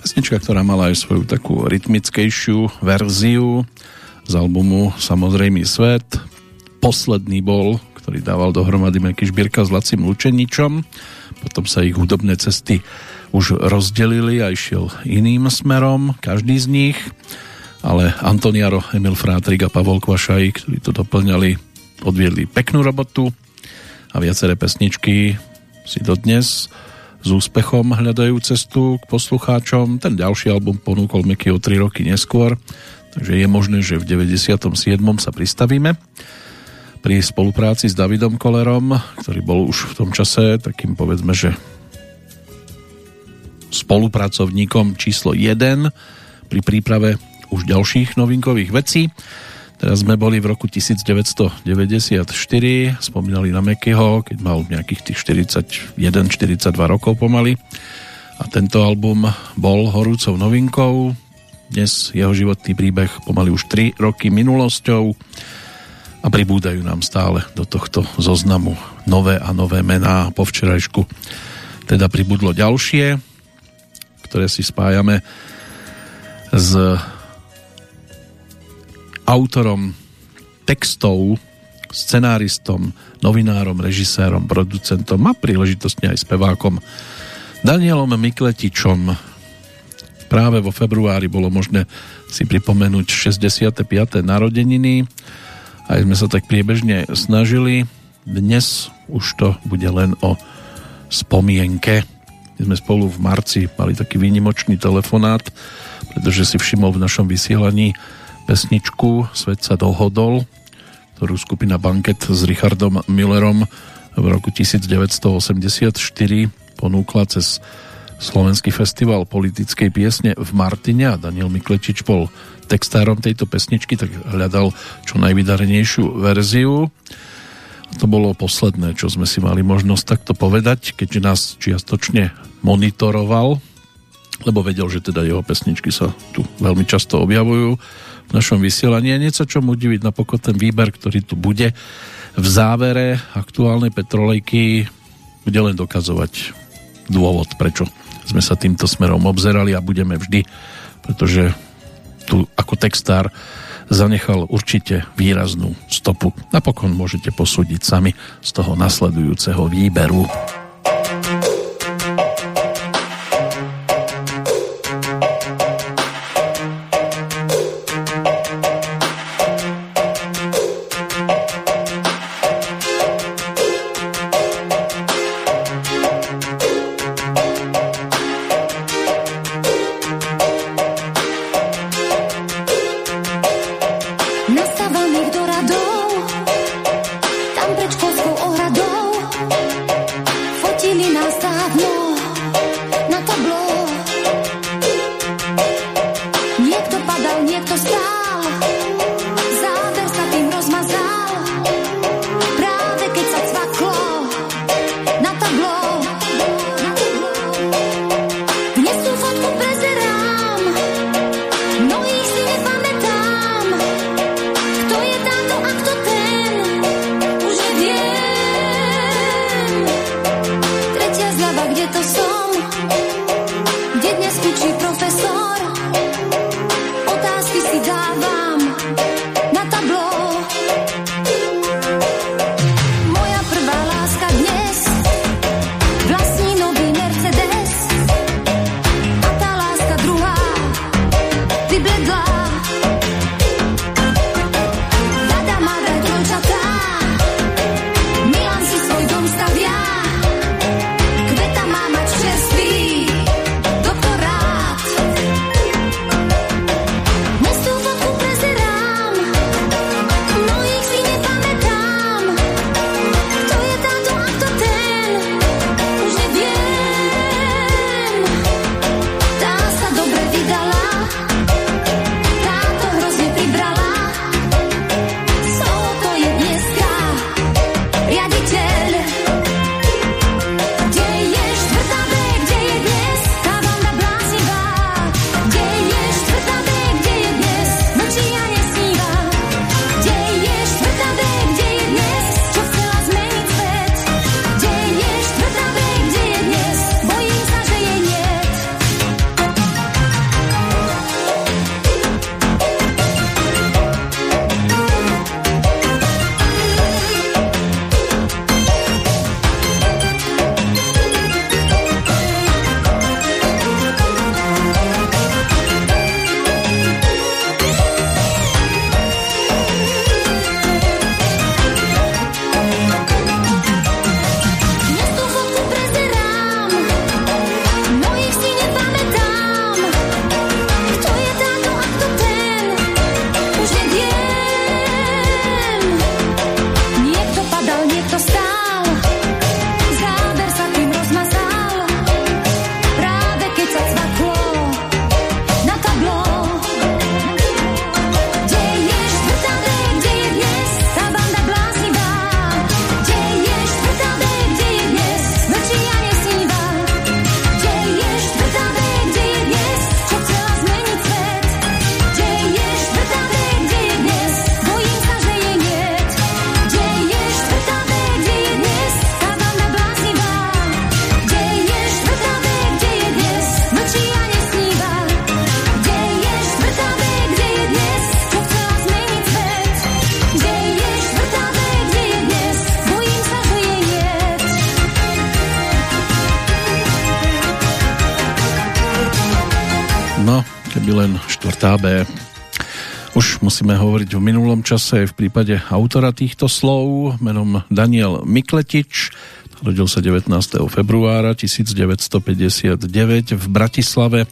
Pesnička, ktorá mala aj svoju takú rytmickejšiu verziu z albumu Samozrejmý svet. Posledný bol, ktorý dával dohromady Meky Šbírka s Lacim Lučeničom. Potom sa ich hudobné cesty už rozdelili a išiel iným smerom, každý z nich. Ale Antoniaro, Emil Frátrik a Pavol Kvašaj, ktorí to doplňali, odviedli peknú robotu a viaceré pesničky si dodnes s úspechom hľadajú cestu k poslucháčom. Ten ďalší album ponúkol Meky o 3 roky neskôr, takže je možné, že v 97. sa pristavíme pri spolupráci s Davidom Kolerom, ktorý bol už v tom čase takým povedzme, že spolupracovníkom číslo 1 pri príprave už ďalších novinkových vecí. Sme boli v roku 1994, spomínali na Mekyho, keď mal nejakých tých 41-42 rokov pomaly. A tento album bol horúcou novinkou. Dnes jeho životný príbeh pomaly už 3 roky minulosťou a pribúdajú nám stále do tohto zoznamu nové a nové mená. Po včerajšku teda pribudlo ďalšie, ktoré si spájame s autorom textov, scenáristom, novinárom, režisérom, producentom a príležitostne aj spevákom Danielom Mikletičom. Práve vo februári bolo možné si pripomenúť 65. narodeniny. Aj sme sa tak priebežne snažili. Dnes už to bude len o spomienke. My sme spolu v marci mali taký výnimočný telefonát, pretože si všimol v našom vysielaní pesničku Svet sa dohodol, ktorú skupina Banket s Richardom Millerom v roku 1984 ponúkla cez Slovenský festival politickej piesne v Martine a Daniel Miklečič bol textárom tejto pesničky, tak hľadal čo najvydarenejšiu verziu. To bolo posledné, čo sme si mali možnosť takto povedať, keďže nás čiastočne monitoroval, lebo vedel, že teda jeho pesničky sa tu veľmi často objavujú v našom vysielaní a niečo, čo mu diviť napokon ten výber, ktorý tu bude v závere aktuálnej petrolejky bude len dokazovať dôvod, prečo sme sa týmto smerom obzerali a budeme vždy, pretože tu ako textár zanechal určite výraznú stopu. Napokon môžete posúdiť sami z toho nasledujúceho výberu. Musíme hovoriť v minulom čase v prípade autora týchto slov menom Daniel Mikletič. Rodil sa 19. februára 1959 v Bratislave.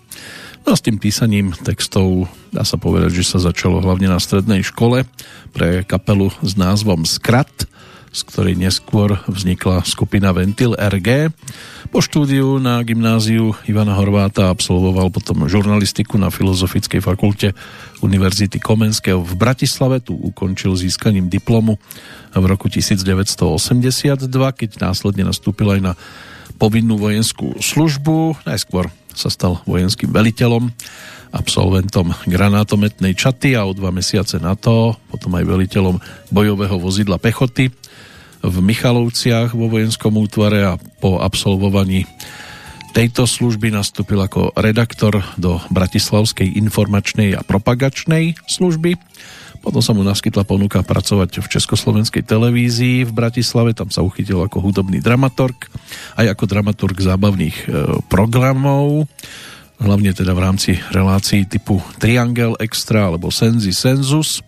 No a s tým písaním textov dá sa povedať, že sa začalo hlavne na strednej škole pre kapelu s názvom Skrat, z ktorej neskôr vznikla skupina Ventil RG. Po štúdiu na gymnáziu Ivana Horváta absolvoval potom žurnalistiku na Filozofickej fakulte Univerzity Komenského v Bratislave. Tu ukončil získaním diplomu v roku 1982, keď následne nastúpil aj na povinnú vojenskú službu. Najskôr sa stal vojenským veliteľom, absolventom granátometnej čaty a o dva mesiace na to potom aj veliteľom bojového vozidla pechoty v Michalovciach vo vojenskom útvare a po absolvovaní tejto služby nastúpil ako redaktor do Bratislavskej informačnej a propagačnej služby. Potom sa mu naskytla ponuka pracovať v Československej televízii v Bratislave, tam sa uchytil ako hudobný dramaturg, aj ako dramaturg zábavných e, programov, hlavne teda v rámci relácií typu Triangel Extra alebo Senzi Sensus.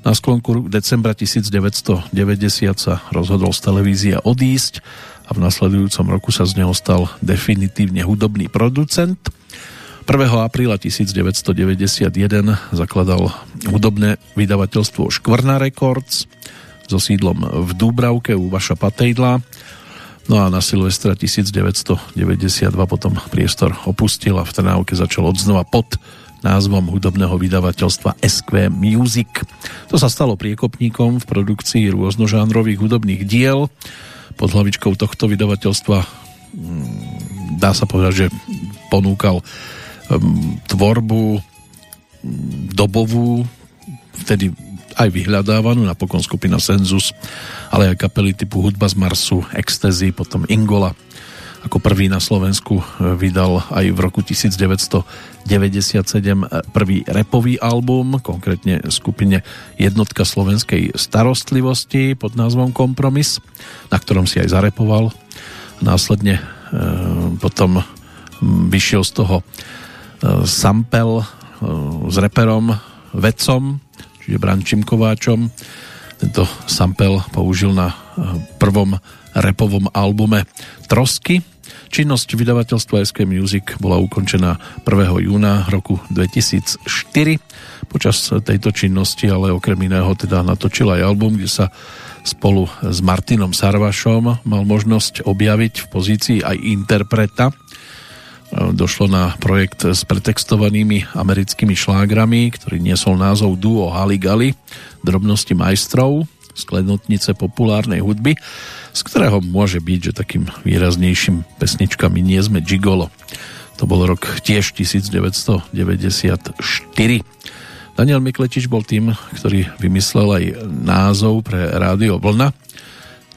Na sklonku decembra 1990 sa rozhodol z televízie odísť a v nasledujúcom roku sa z neho stal definitívne hudobný producent. 1. apríla 1991 zakladal hudobné vydavateľstvo Škvrna Records so sídlom v Dúbravke u Vaša Patejdla. No a na Silvestra 1992 potom priestor opustil a v Trnávke začal odznova pod názvom hudobného vydavateľstva SQ Music. To sa stalo priekopníkom v produkcii rôznožánrových hudobných diel pod hlavičkou tohto vydavateľstva mm, dá sa povedať, že ponúkal um, tvorbu um, dobovú, vtedy aj vyhľadávanú, napokon skupina Senzus, ale aj kapely typu Hudba z Marsu, Ecstasy, potom Ingola, ako prvý na Slovensku e, vydal aj v roku 1997 e, prvý repový album, konkrétne skupine Jednotka slovenskej starostlivosti pod názvom Kompromis, na ktorom si aj zarepoval. Následne e, potom vyšiel z toho sampel s reperom Vecom, čiže Brančím Kováčom. Tento sampel použil na prvom repovom albume Trosky. Činnosť vydavateľstva SK Music bola ukončená 1. júna roku 2004. Počas tejto činnosti ale okrem iného teda natočil aj album, kde sa spolu s Martinom Sarvašom mal možnosť objaviť v pozícii aj interpreta. Došlo na projekt s pretextovanými americkými šlágrami, ktorý niesol názov Duo Haligali, drobnosti majstrov, sklenutnice populárnej hudby z ktorého môže byť, že takým výraznejším pesničkami nie sme Gigolo. To bol rok tiež 1994. Daniel Mikletič bol tým, ktorý vymyslel aj názov pre Rádio Vlna.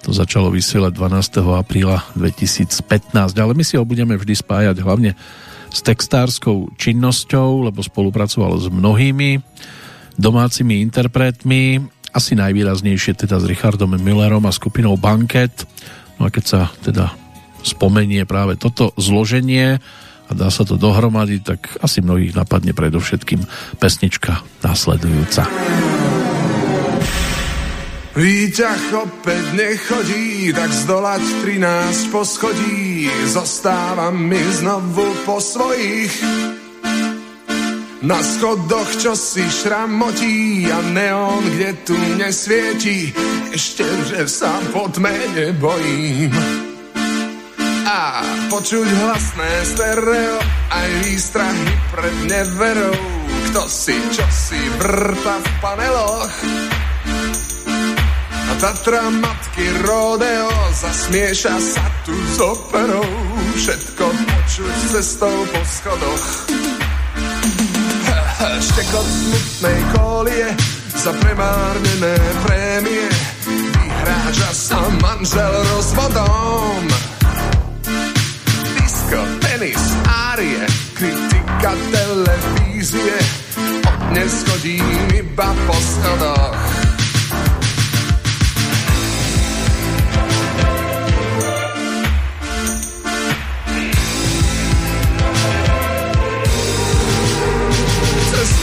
To začalo vysielať 12. apríla 2015, ale my si ho budeme vždy spájať hlavne s textárskou činnosťou, lebo spolupracoval s mnohými domácimi interpretmi asi najvýraznejšie teda s Richardom Millerom a skupinou Banket. No a keď sa teda spomenie práve toto zloženie a dá sa to dohromady, tak asi mnohých napadne predovšetkým pesnička následujúca. Výťah opäť nechodí, tak zdolať 13 poschodí, zostávam mi znovu po svojich na schodoch čo si šramotí a neon, kde tu nesvieti, ešte, že sa po tme nebojím. A počuť hlasné stereo, aj výstrahy pred neverou, kto si čo si vrta v paneloch. A Tatra matky rodeo zasmieša sa tu s operou, všetko počuť cestou po schodoch štekot smutnej kolie za premárnené prémie. Vyhráča sa manžel rozvodom. Disco, tenis, árie, kritika televízie. Od dnes chodím iba po schodoch.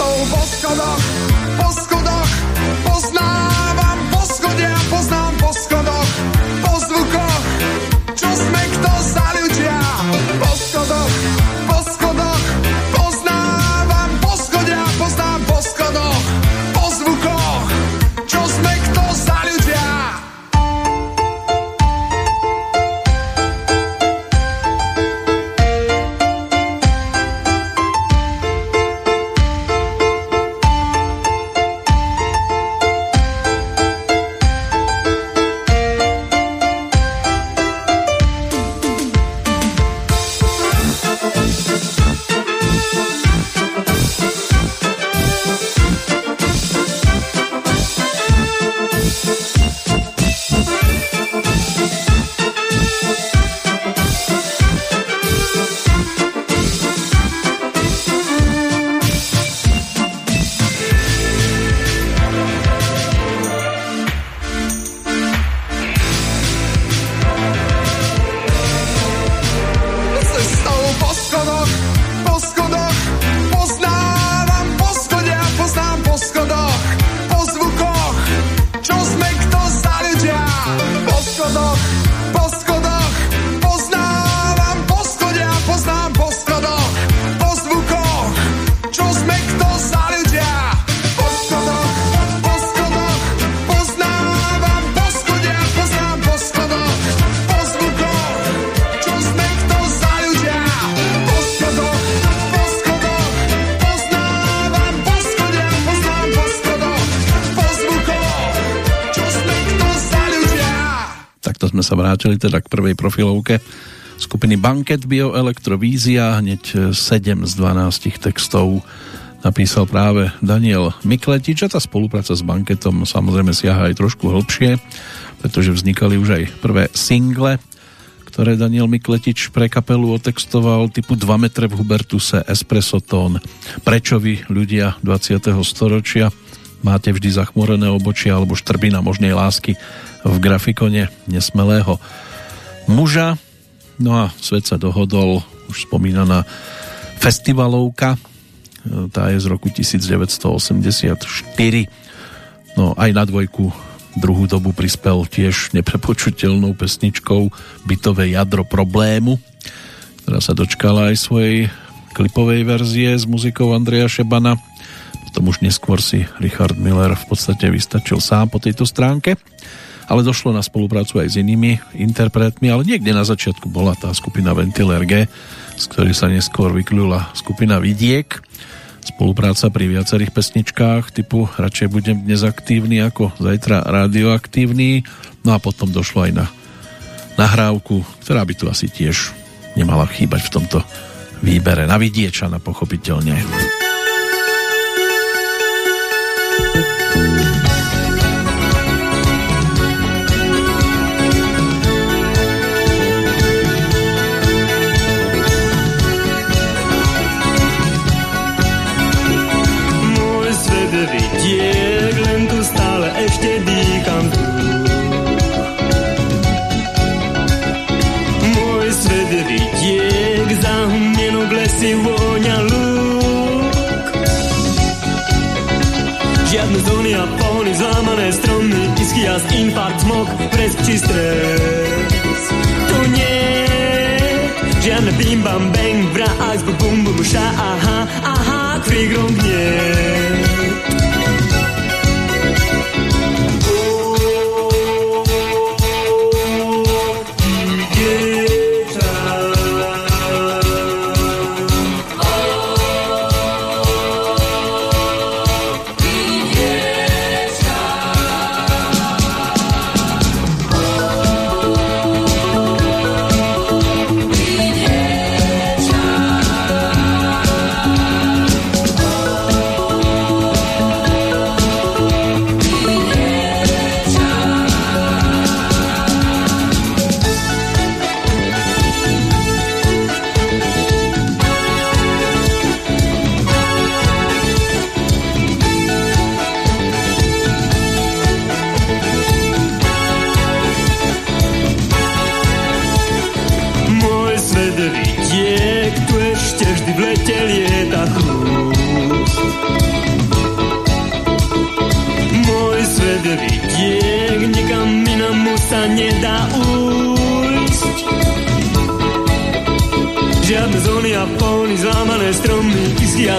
Po schodach, po schodach, poznávam poschodia, poznám po schodoch, po zvukoch, čo sme kto za ľudia, schodoch, po schodoch, sa vrátili teda k prvej profilovke skupiny Banket Bioelektrovízia, hneď 7 z 12 textov napísal práve Daniel Mikletič a tá spolupráca s Banketom samozrejme siaha aj trošku hlbšie, pretože vznikali už aj prvé single, ktoré Daniel Mikletič pre kapelu otextoval typu 2 metre v Hubertuse, Espresso Tón, Prečo vy ľudia 20. storočia máte vždy zachmorené obočia alebo štrbina možnej lásky v grafikone nesmelého muža No a svet sa dohodol, už spomínaná festivalovka, tá je z roku 1984. No aj na dvojku druhú dobu prispel tiež neprepočutelnou pesničkou Bytové jadro problému, ktorá sa dočkala aj svojej klipovej verzie s muzikou Andreja Šebana. Potom už neskôr si Richard Miller v podstate vystačil sám po tejto stránke ale došlo na spoluprácu aj s inými interpretmi, ale niekde na začiatku bola tá skupina Ventil RG, z ktorej sa neskôr vyklula skupina Vidiek. Spolupráca pri viacerých pesničkách typu radšej budem dnes aktívny ako zajtra radioaktívny. No a potom došlo aj na nahrávku, ktorá by tu asi tiež nemala chýbať v tomto výbere. Na vidiečana pochopiteľne. Či stres. Tu nie, žiadne bim bam bang, vrák, bum bum ša, aha, aha,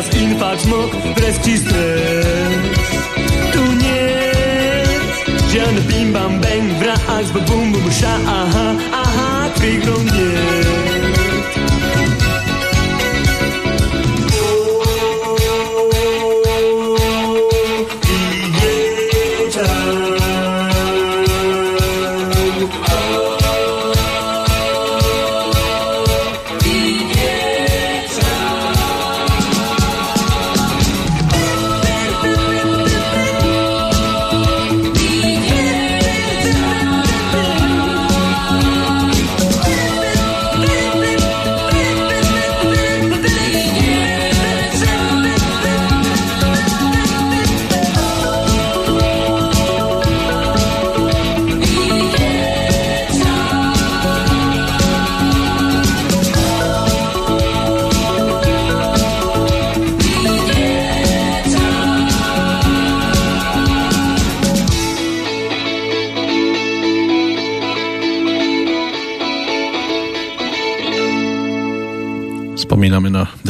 nas infak, smog, wreszcie stres. Tu nie, zian, bim, bam, bang,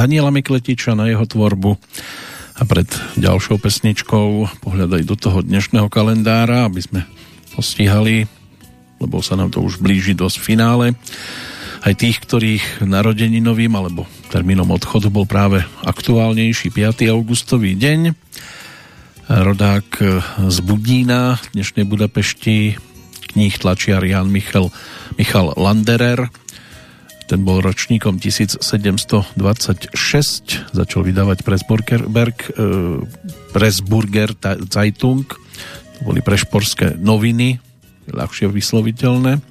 Daniela Mikletiča na jeho tvorbu a pred ďalšou pesničkou pohľadaj do toho dnešného kalendára, aby sme postihali, lebo sa nám to už blíži dosť finále, aj tých, ktorých narodeninovým alebo termínom odchodu bol práve aktuálnejší 5. augustový deň. Rodák z Budína, dnešnej Budapešti, kníh tlačiar Jan Michal, Michal Landerer. Ten bol ročníkom 1726, začal vydávať Pressburger, e, Pressburger Zeitung, to boli prešporské noviny, ľahšie vysloviteľné. E,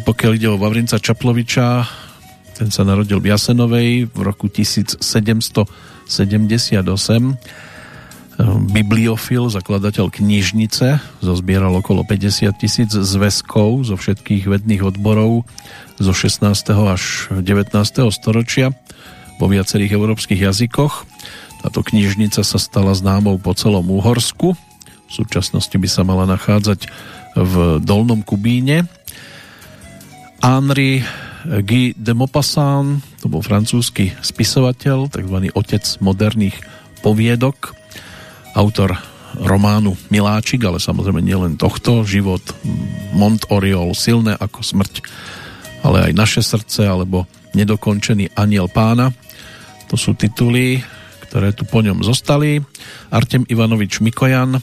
pokiaľ ide o Vavrinca Čaploviča, ten sa narodil v Jasenovej v roku 1778 bibliofil, zakladateľ knižnice, zozbieral okolo 50 tisíc zväzkov zo všetkých vedných odborov zo 16. až 19. storočia vo viacerých európskych jazykoch. Táto knižnica sa stala známou po celom Úhorsku. V súčasnosti by sa mala nachádzať v Dolnom Kubíne. Henri Guy de Maupassant, to bol francúzsky spisovateľ, tzv. otec moderných poviedok, autor románu Miláčik, ale samozrejme nielen tohto, život Mont Oriol, silné ako smrť, ale aj naše srdce, alebo nedokončený aniel pána. To sú tituly, ktoré tu po ňom zostali. Artem Ivanovič Mikojan,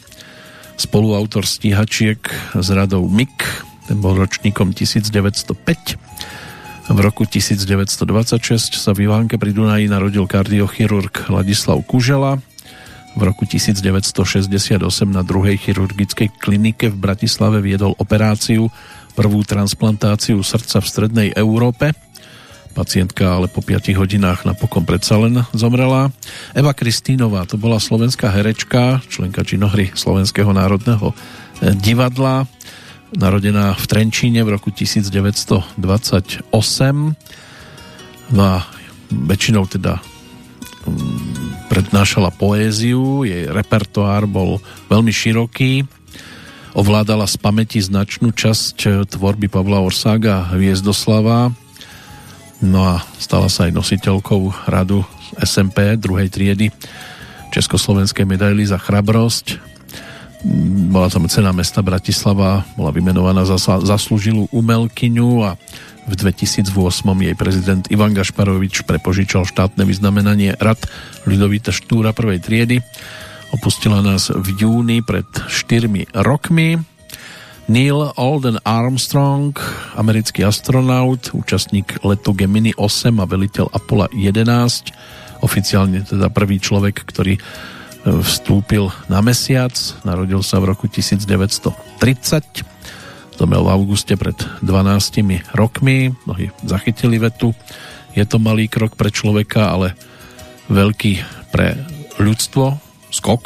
spoluautor stíhačiek s radou MIK, ten bol ročníkom 1905. V roku 1926 sa v Ivánke pri Dunaji narodil kardiochirurg Ladislav Kužela, v roku 1968 na druhej chirurgickej klinike v Bratislave viedol operáciu, prvú transplantáciu srdca v strednej Európe. Pacientka ale po 5 hodinách napokon predsa len zomrela. Eva Kristínová, to bola slovenská herečka, členka činohry Slovenského národného eh, divadla, narodená v Trenčíne v roku 1928. No a väčšinou teda mm, prednášala poéziu, jej repertoár bol veľmi široký, ovládala z pamäti značnú časť tvorby Pavla Orsága Hviezdoslava, no a stala sa aj nositeľkou radu SMP druhej triedy Československej medaily za chrabrosť. Bola tam cena mesta Bratislava, bola vymenovaná za zaslúžilú umelkyňu a v 2008 jej prezident Ivan Gašparovič prepožičal štátne vyznamenanie Rad Ľudovita Štúra prvej triedy. Opustila nás v júni pred 4 rokmi. Neil Alden Armstrong, americký astronaut, účastník letu Gemini 8 a veliteľ Apollo 11, oficiálne teda prvý človek, ktorý e, vstúpil na mesiac, narodil sa v roku 1930 zomrel v auguste pred 12 rokmi. Mnohí zachytili vetu. Je to malý krok pre človeka, ale veľký pre ľudstvo. Skok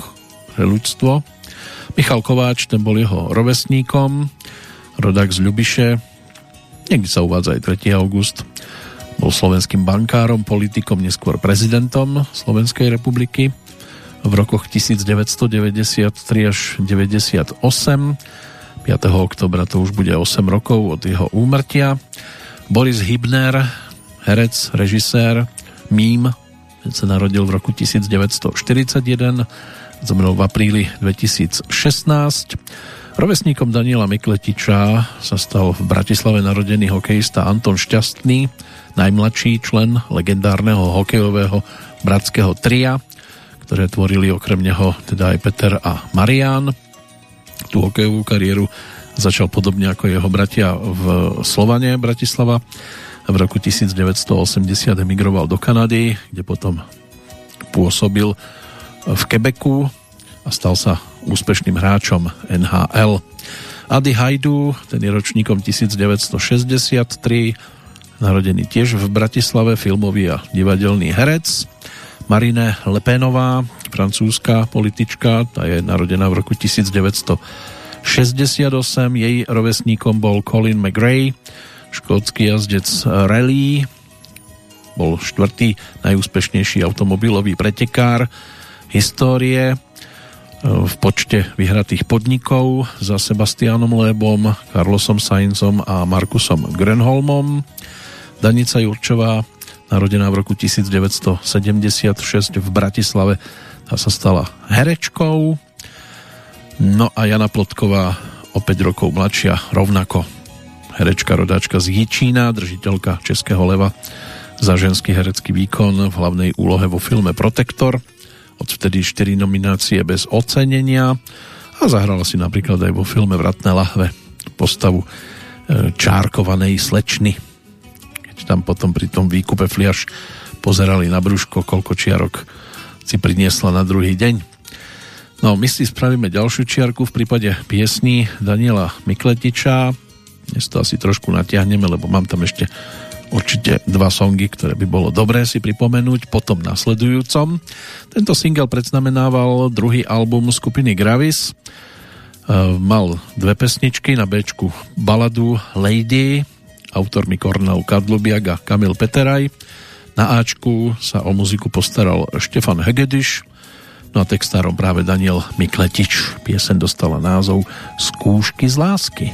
pre ľudstvo. Michal Kováč, ten bol jeho rovesníkom. Rodák z Ľubiše. Niekde sa uvádza aj 3. august. Bol slovenským bankárom, politikom, neskôr prezidentom Slovenskej republiky v rokoch 1993 až 98 5. oktobra to už bude 8 rokov od jeho úmrtia. Boris Hybner, herec, režisér, mím, sa narodil v roku 1941, zomrel v apríli 2016. Rovesníkom Daniela Mikletiča sa stal v Bratislave narodený hokejista Anton Šťastný, najmladší člen legendárneho hokejového bratského tria, ktoré tvorili okrem neho teda aj Peter a Marian tú hokejovú kariéru začal podobne ako jeho bratia v Slovane Bratislava. V roku 1980 emigroval do Kanady, kde potom pôsobil v Quebecu a stal sa úspešným hráčom NHL. Ady Hajdu, ten je ročníkom 1963, narodený tiež v Bratislave, filmový a divadelný herec. Marine Lepénová, francúzska politička, tá je narodená v roku 1968, jej rovesníkom bol Colin McRae, škótsky jazdec rally, bol štvrtý najúspešnejší automobilový pretekár histórie e, v počte vyhratých podnikov za Sebastianom Lébom, Carlosom Sainzom a Markusom Grenholmom. Danica Jurčová narodená v roku 1976 v Bratislave a sa stala herečkou. No a Jana Plotková o 5 rokov mladšia rovnako herečka rodáčka z Jičína, držiteľka Českého leva za ženský herecký výkon v hlavnej úlohe vo filme Protektor. Odvtedy 4 nominácie bez ocenenia a A zahrala si napríklad aj vo filme Vratné lahve postavu e, čárkovanej slečny. Tam potom pri tom výkupe fliaž pozerali na brúško, koľko čiarok si priniesla na druhý deň. No, my si spravíme ďalšiu čiarku v prípade piesní Daniela Mikletiča. Dnes to asi trošku natiahneme, lebo mám tam ešte určite dva songy, ktoré by bolo dobré si pripomenúť potom nasledujúcom. Tento single predznamenával druhý album skupiny Gravis. E, mal dve pesničky na Bčku baladu Lady, autormi Kornel Kadlubiak a Kamil Peteraj. Na Ačku sa o muziku postaral Štefan Hegediš, no a textárom práve Daniel Mikletič. Piesen dostala názov Skúšky z lásky.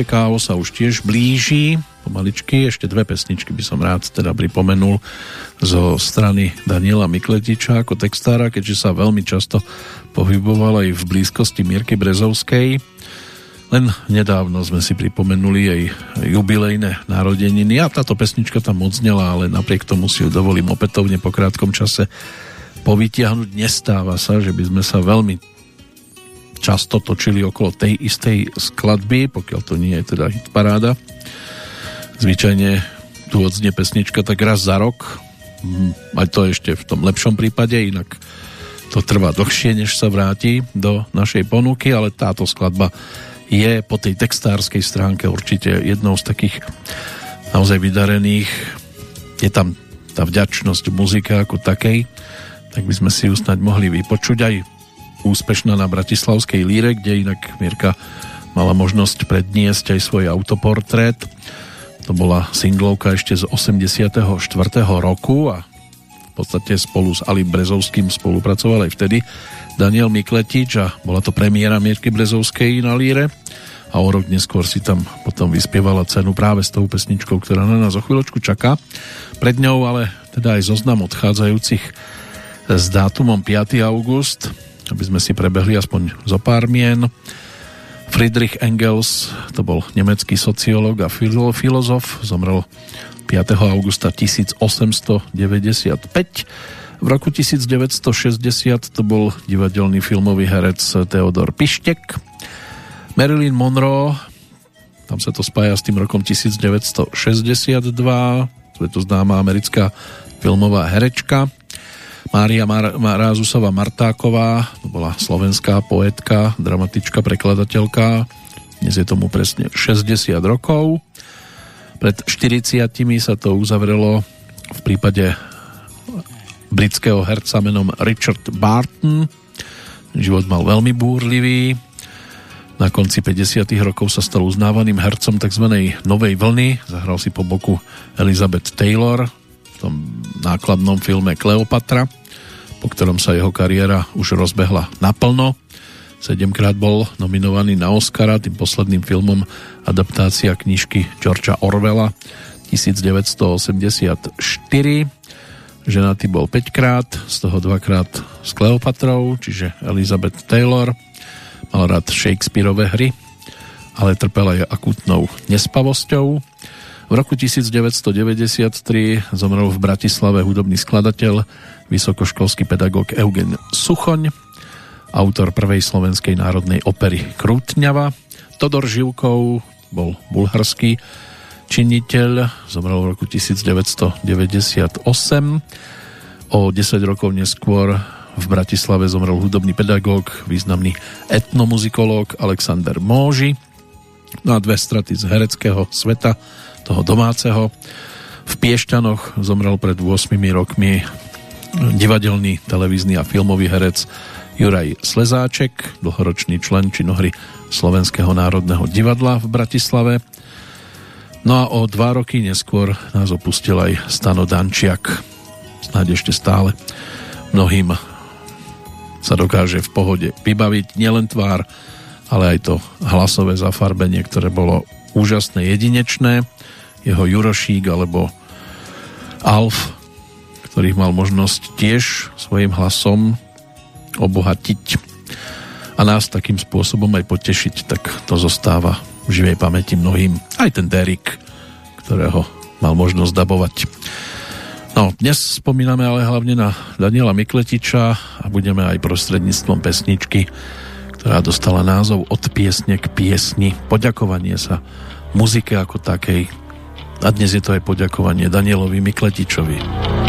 Naše kávo sa už tiež blíži pomaličky, ešte dve pesničky by som rád teda pripomenul zo strany Daniela Mikletiča ako textára, keďže sa veľmi často pohyboval aj v blízkosti Mirky Brezovskej. Len nedávno sme si pripomenuli aj jubilejné narodeniny a táto pesnička tam odznela, ale napriek tomu si ju dovolím opätovne po krátkom čase povytiahnuť. Nestáva sa, že by sme sa veľmi často točili okolo tej istej skladby, pokiaľ to nie je teda hitparáda. Zvyčajne tu odznie pesnička tak raz za rok, hm, aj to ešte v tom lepšom prípade, inak to trvá dlhšie, než sa vráti do našej ponuky, ale táto skladba je po tej textárskej stránke určite jednou z takých naozaj vydarených. Je tam tá vďačnosť muzika ako takej, tak by sme si ju snať mohli vypočuť aj úspešná na Bratislavskej líre, kde inak Mirka mala možnosť predniesť aj svoj autoportrét. To bola singlovka ešte z 84. roku a v podstate spolu s Alim Brezovským spolupracoval aj vtedy Daniel Mikletič a bola to premiéra Mirky Brezovskej na líre a o rok neskôr si tam potom vyspievala cenu práve s tou pesničkou, ktorá na nás o chvíľočku čaká. Pred ňou ale teda aj zoznam odchádzajúcich s dátumom 5. august, aby sme si prebehli aspoň zo pár mien. Friedrich Engels, to bol nemecký sociológ a filozof, zomrel 5. augusta 1895. V roku 1960 to bol divadelný filmový herec Theodor Pištek. Marilyn Monroe, tam sa to spája s tým rokom 1962, známa americká filmová herečka. Mária Mar- Rázusová Martáková, to bola slovenská poetka, dramatička, prekladateľka. Dnes je tomu presne 60 rokov. Pred 40 sa to uzavrelo v prípade britského herca menom Richard Barton. Život mal veľmi búrlivý. Na konci 50. rokov sa stal uznávaným hercom tzv. novej vlny. Zahral si po boku Elizabeth Taylor tom nákladnom filme Kleopatra, po ktorom sa jeho kariéra už rozbehla naplno. Sedemkrát bol nominovaný na Oscara, tým posledným filmom adaptácia knižky Georgia Orwella 1984. Ženatý bol 5 krát, z toho dvakrát s Kleopatrou, čiže Elizabeth Taylor – Mal rád Shakespeareové hry, ale trpel aj akutnou nespavosťou. V roku 1993 zomrel v Bratislave hudobný skladateľ, vysokoškolský pedagóg Eugen Suchoň, autor prvej slovenskej národnej opery Krútňava. Todor Živkov bol bulharský činiteľ, zomrel v roku 1998. O 10 rokov neskôr v Bratislave zomrel hudobný pedagóg, významný etnomuzikológ Alexander Móži. No a dve straty z hereckého sveta, toho domáceho. V Piešťanoch zomrel pred 8 rokmi divadelný, televízny a filmový herec Juraj Slezáček, dlhoročný člen činohry Slovenského národného divadla v Bratislave. No a o dva roky neskôr nás opustil aj Stano Dančiak. Snáď ešte stále mnohým sa dokáže v pohode vybaviť nielen tvár, ale aj to hlasové zafarbenie, ktoré bolo úžasné, jedinečné. Jeho Jurošík alebo Alf, ktorých mal možnosť tiež svojim hlasom obohatiť a nás takým spôsobom aj potešiť, tak to zostáva v živej pamäti mnohým. Aj ten Derek, ktorého mal možnosť dabovať. No, dnes spomíname ale hlavne na Daniela Mikletiča a budeme aj prostredníctvom pesničky, ktorá dostala názov Od piesne k piesni. Poďakovanie sa muzike ako takej. A dnes je to aj poďakovanie Danielovi Mikletičovi.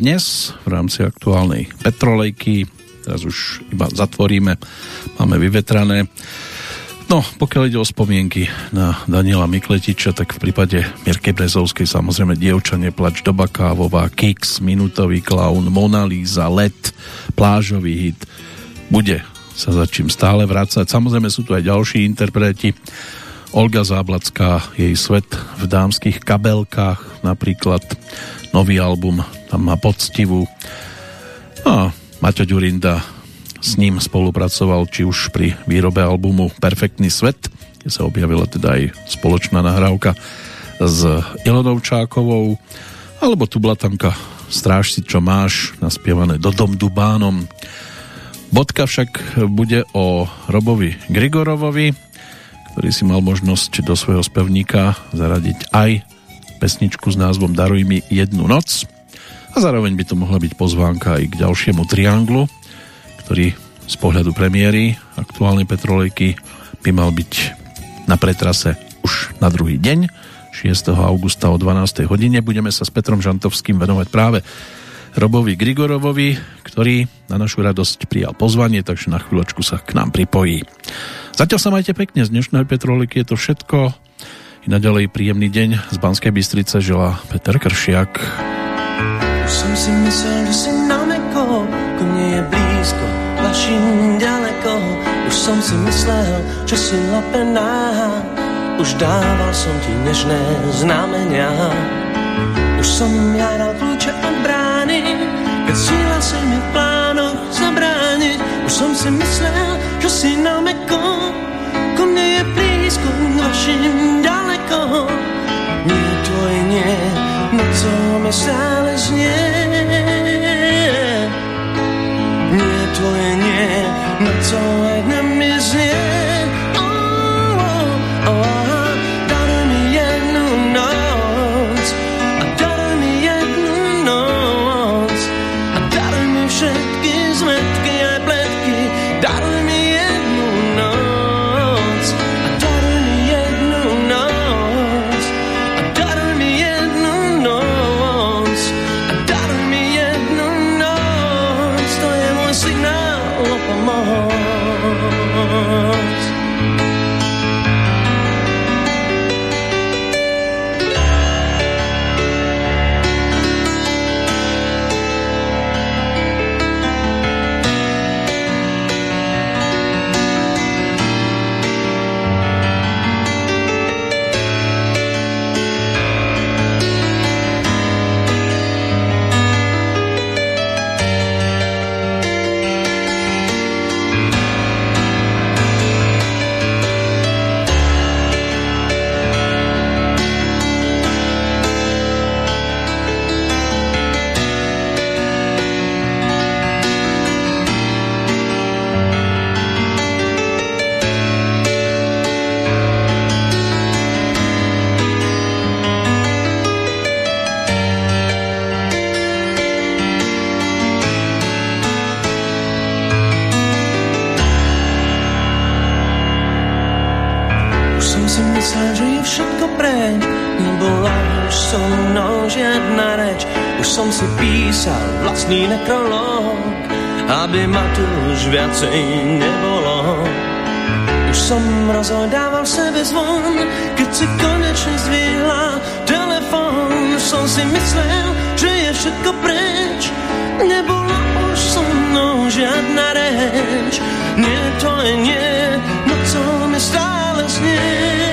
Dnes v rámci aktuálnej petrolejky. Teraz už iba zatvoríme, máme vyvetrané. No, pokiaľ ide o spomienky na Daniela Mikletiča, tak v prípade Mirky Brezovskej samozrejme Dievča neplač, Doba kávová, Kix, Minutový klaun, Mona Lisa, Let, plážový hit. Bude sa za čím stále vrácať. Samozrejme sú tu aj ďalší interpreti. Olga Záblacká, jej svet v dámskych kabelkách napríklad. Nový album tam má poctivú. A Maťo Ďurinda s ním spolupracoval či už pri výrobe albumu Perfektný svet, kde sa objavila teda aj spoločná nahrávka s Ilonou Čákovou, alebo tu blatanka Stráž si čo máš, naspievané Dodom Dubánom. Bodka však bude o Robovi Grigorovovi, ktorý si mal možnosť do svojho spevníka zaradiť aj pesničku s názvom Daruj mi jednu noc a zároveň by to mohla byť pozvánka aj k ďalšiemu trianglu, ktorý z pohľadu premiéry aktuálnej petrolejky by mal byť na pretrase už na druhý deň 6. augusta o 12. hodine. Budeme sa s Petrom Žantovským venovať práve Robovi Grigorovovi, ktorý na našu radosť prijal pozvanie, takže na chvíľočku sa k nám pripojí. Zatiaľ sa majte pekne, z dnešnej petroliky je to všetko. I naďalej príjemný deň z Banskej Bystrice želá Peter Kršiak. Som si myslel, že si na meko, ko mne je blízko, vašim ďaleko. Už som si myslel, že si lapená, už dával som ti nežné znamenia. Už som jadal kľúče od brány, keď síla si mi v plánoch zabrániť. Už som si myslel, že si na meko, ko mne je blízko, vašim ďaleko. Nie, tvoj nie, co mi stále znie. Nie, tvoje nie, no co aj na mi krásný nekrolog, aby matu už viacej nebolo. Už som rozhodával sebe zvon, keď si konečne zvihla telefon. Som si myslel, že je všetko preč, nebolo už so mnou žiadna reč. Nie, to je nie, no co mi stále snie.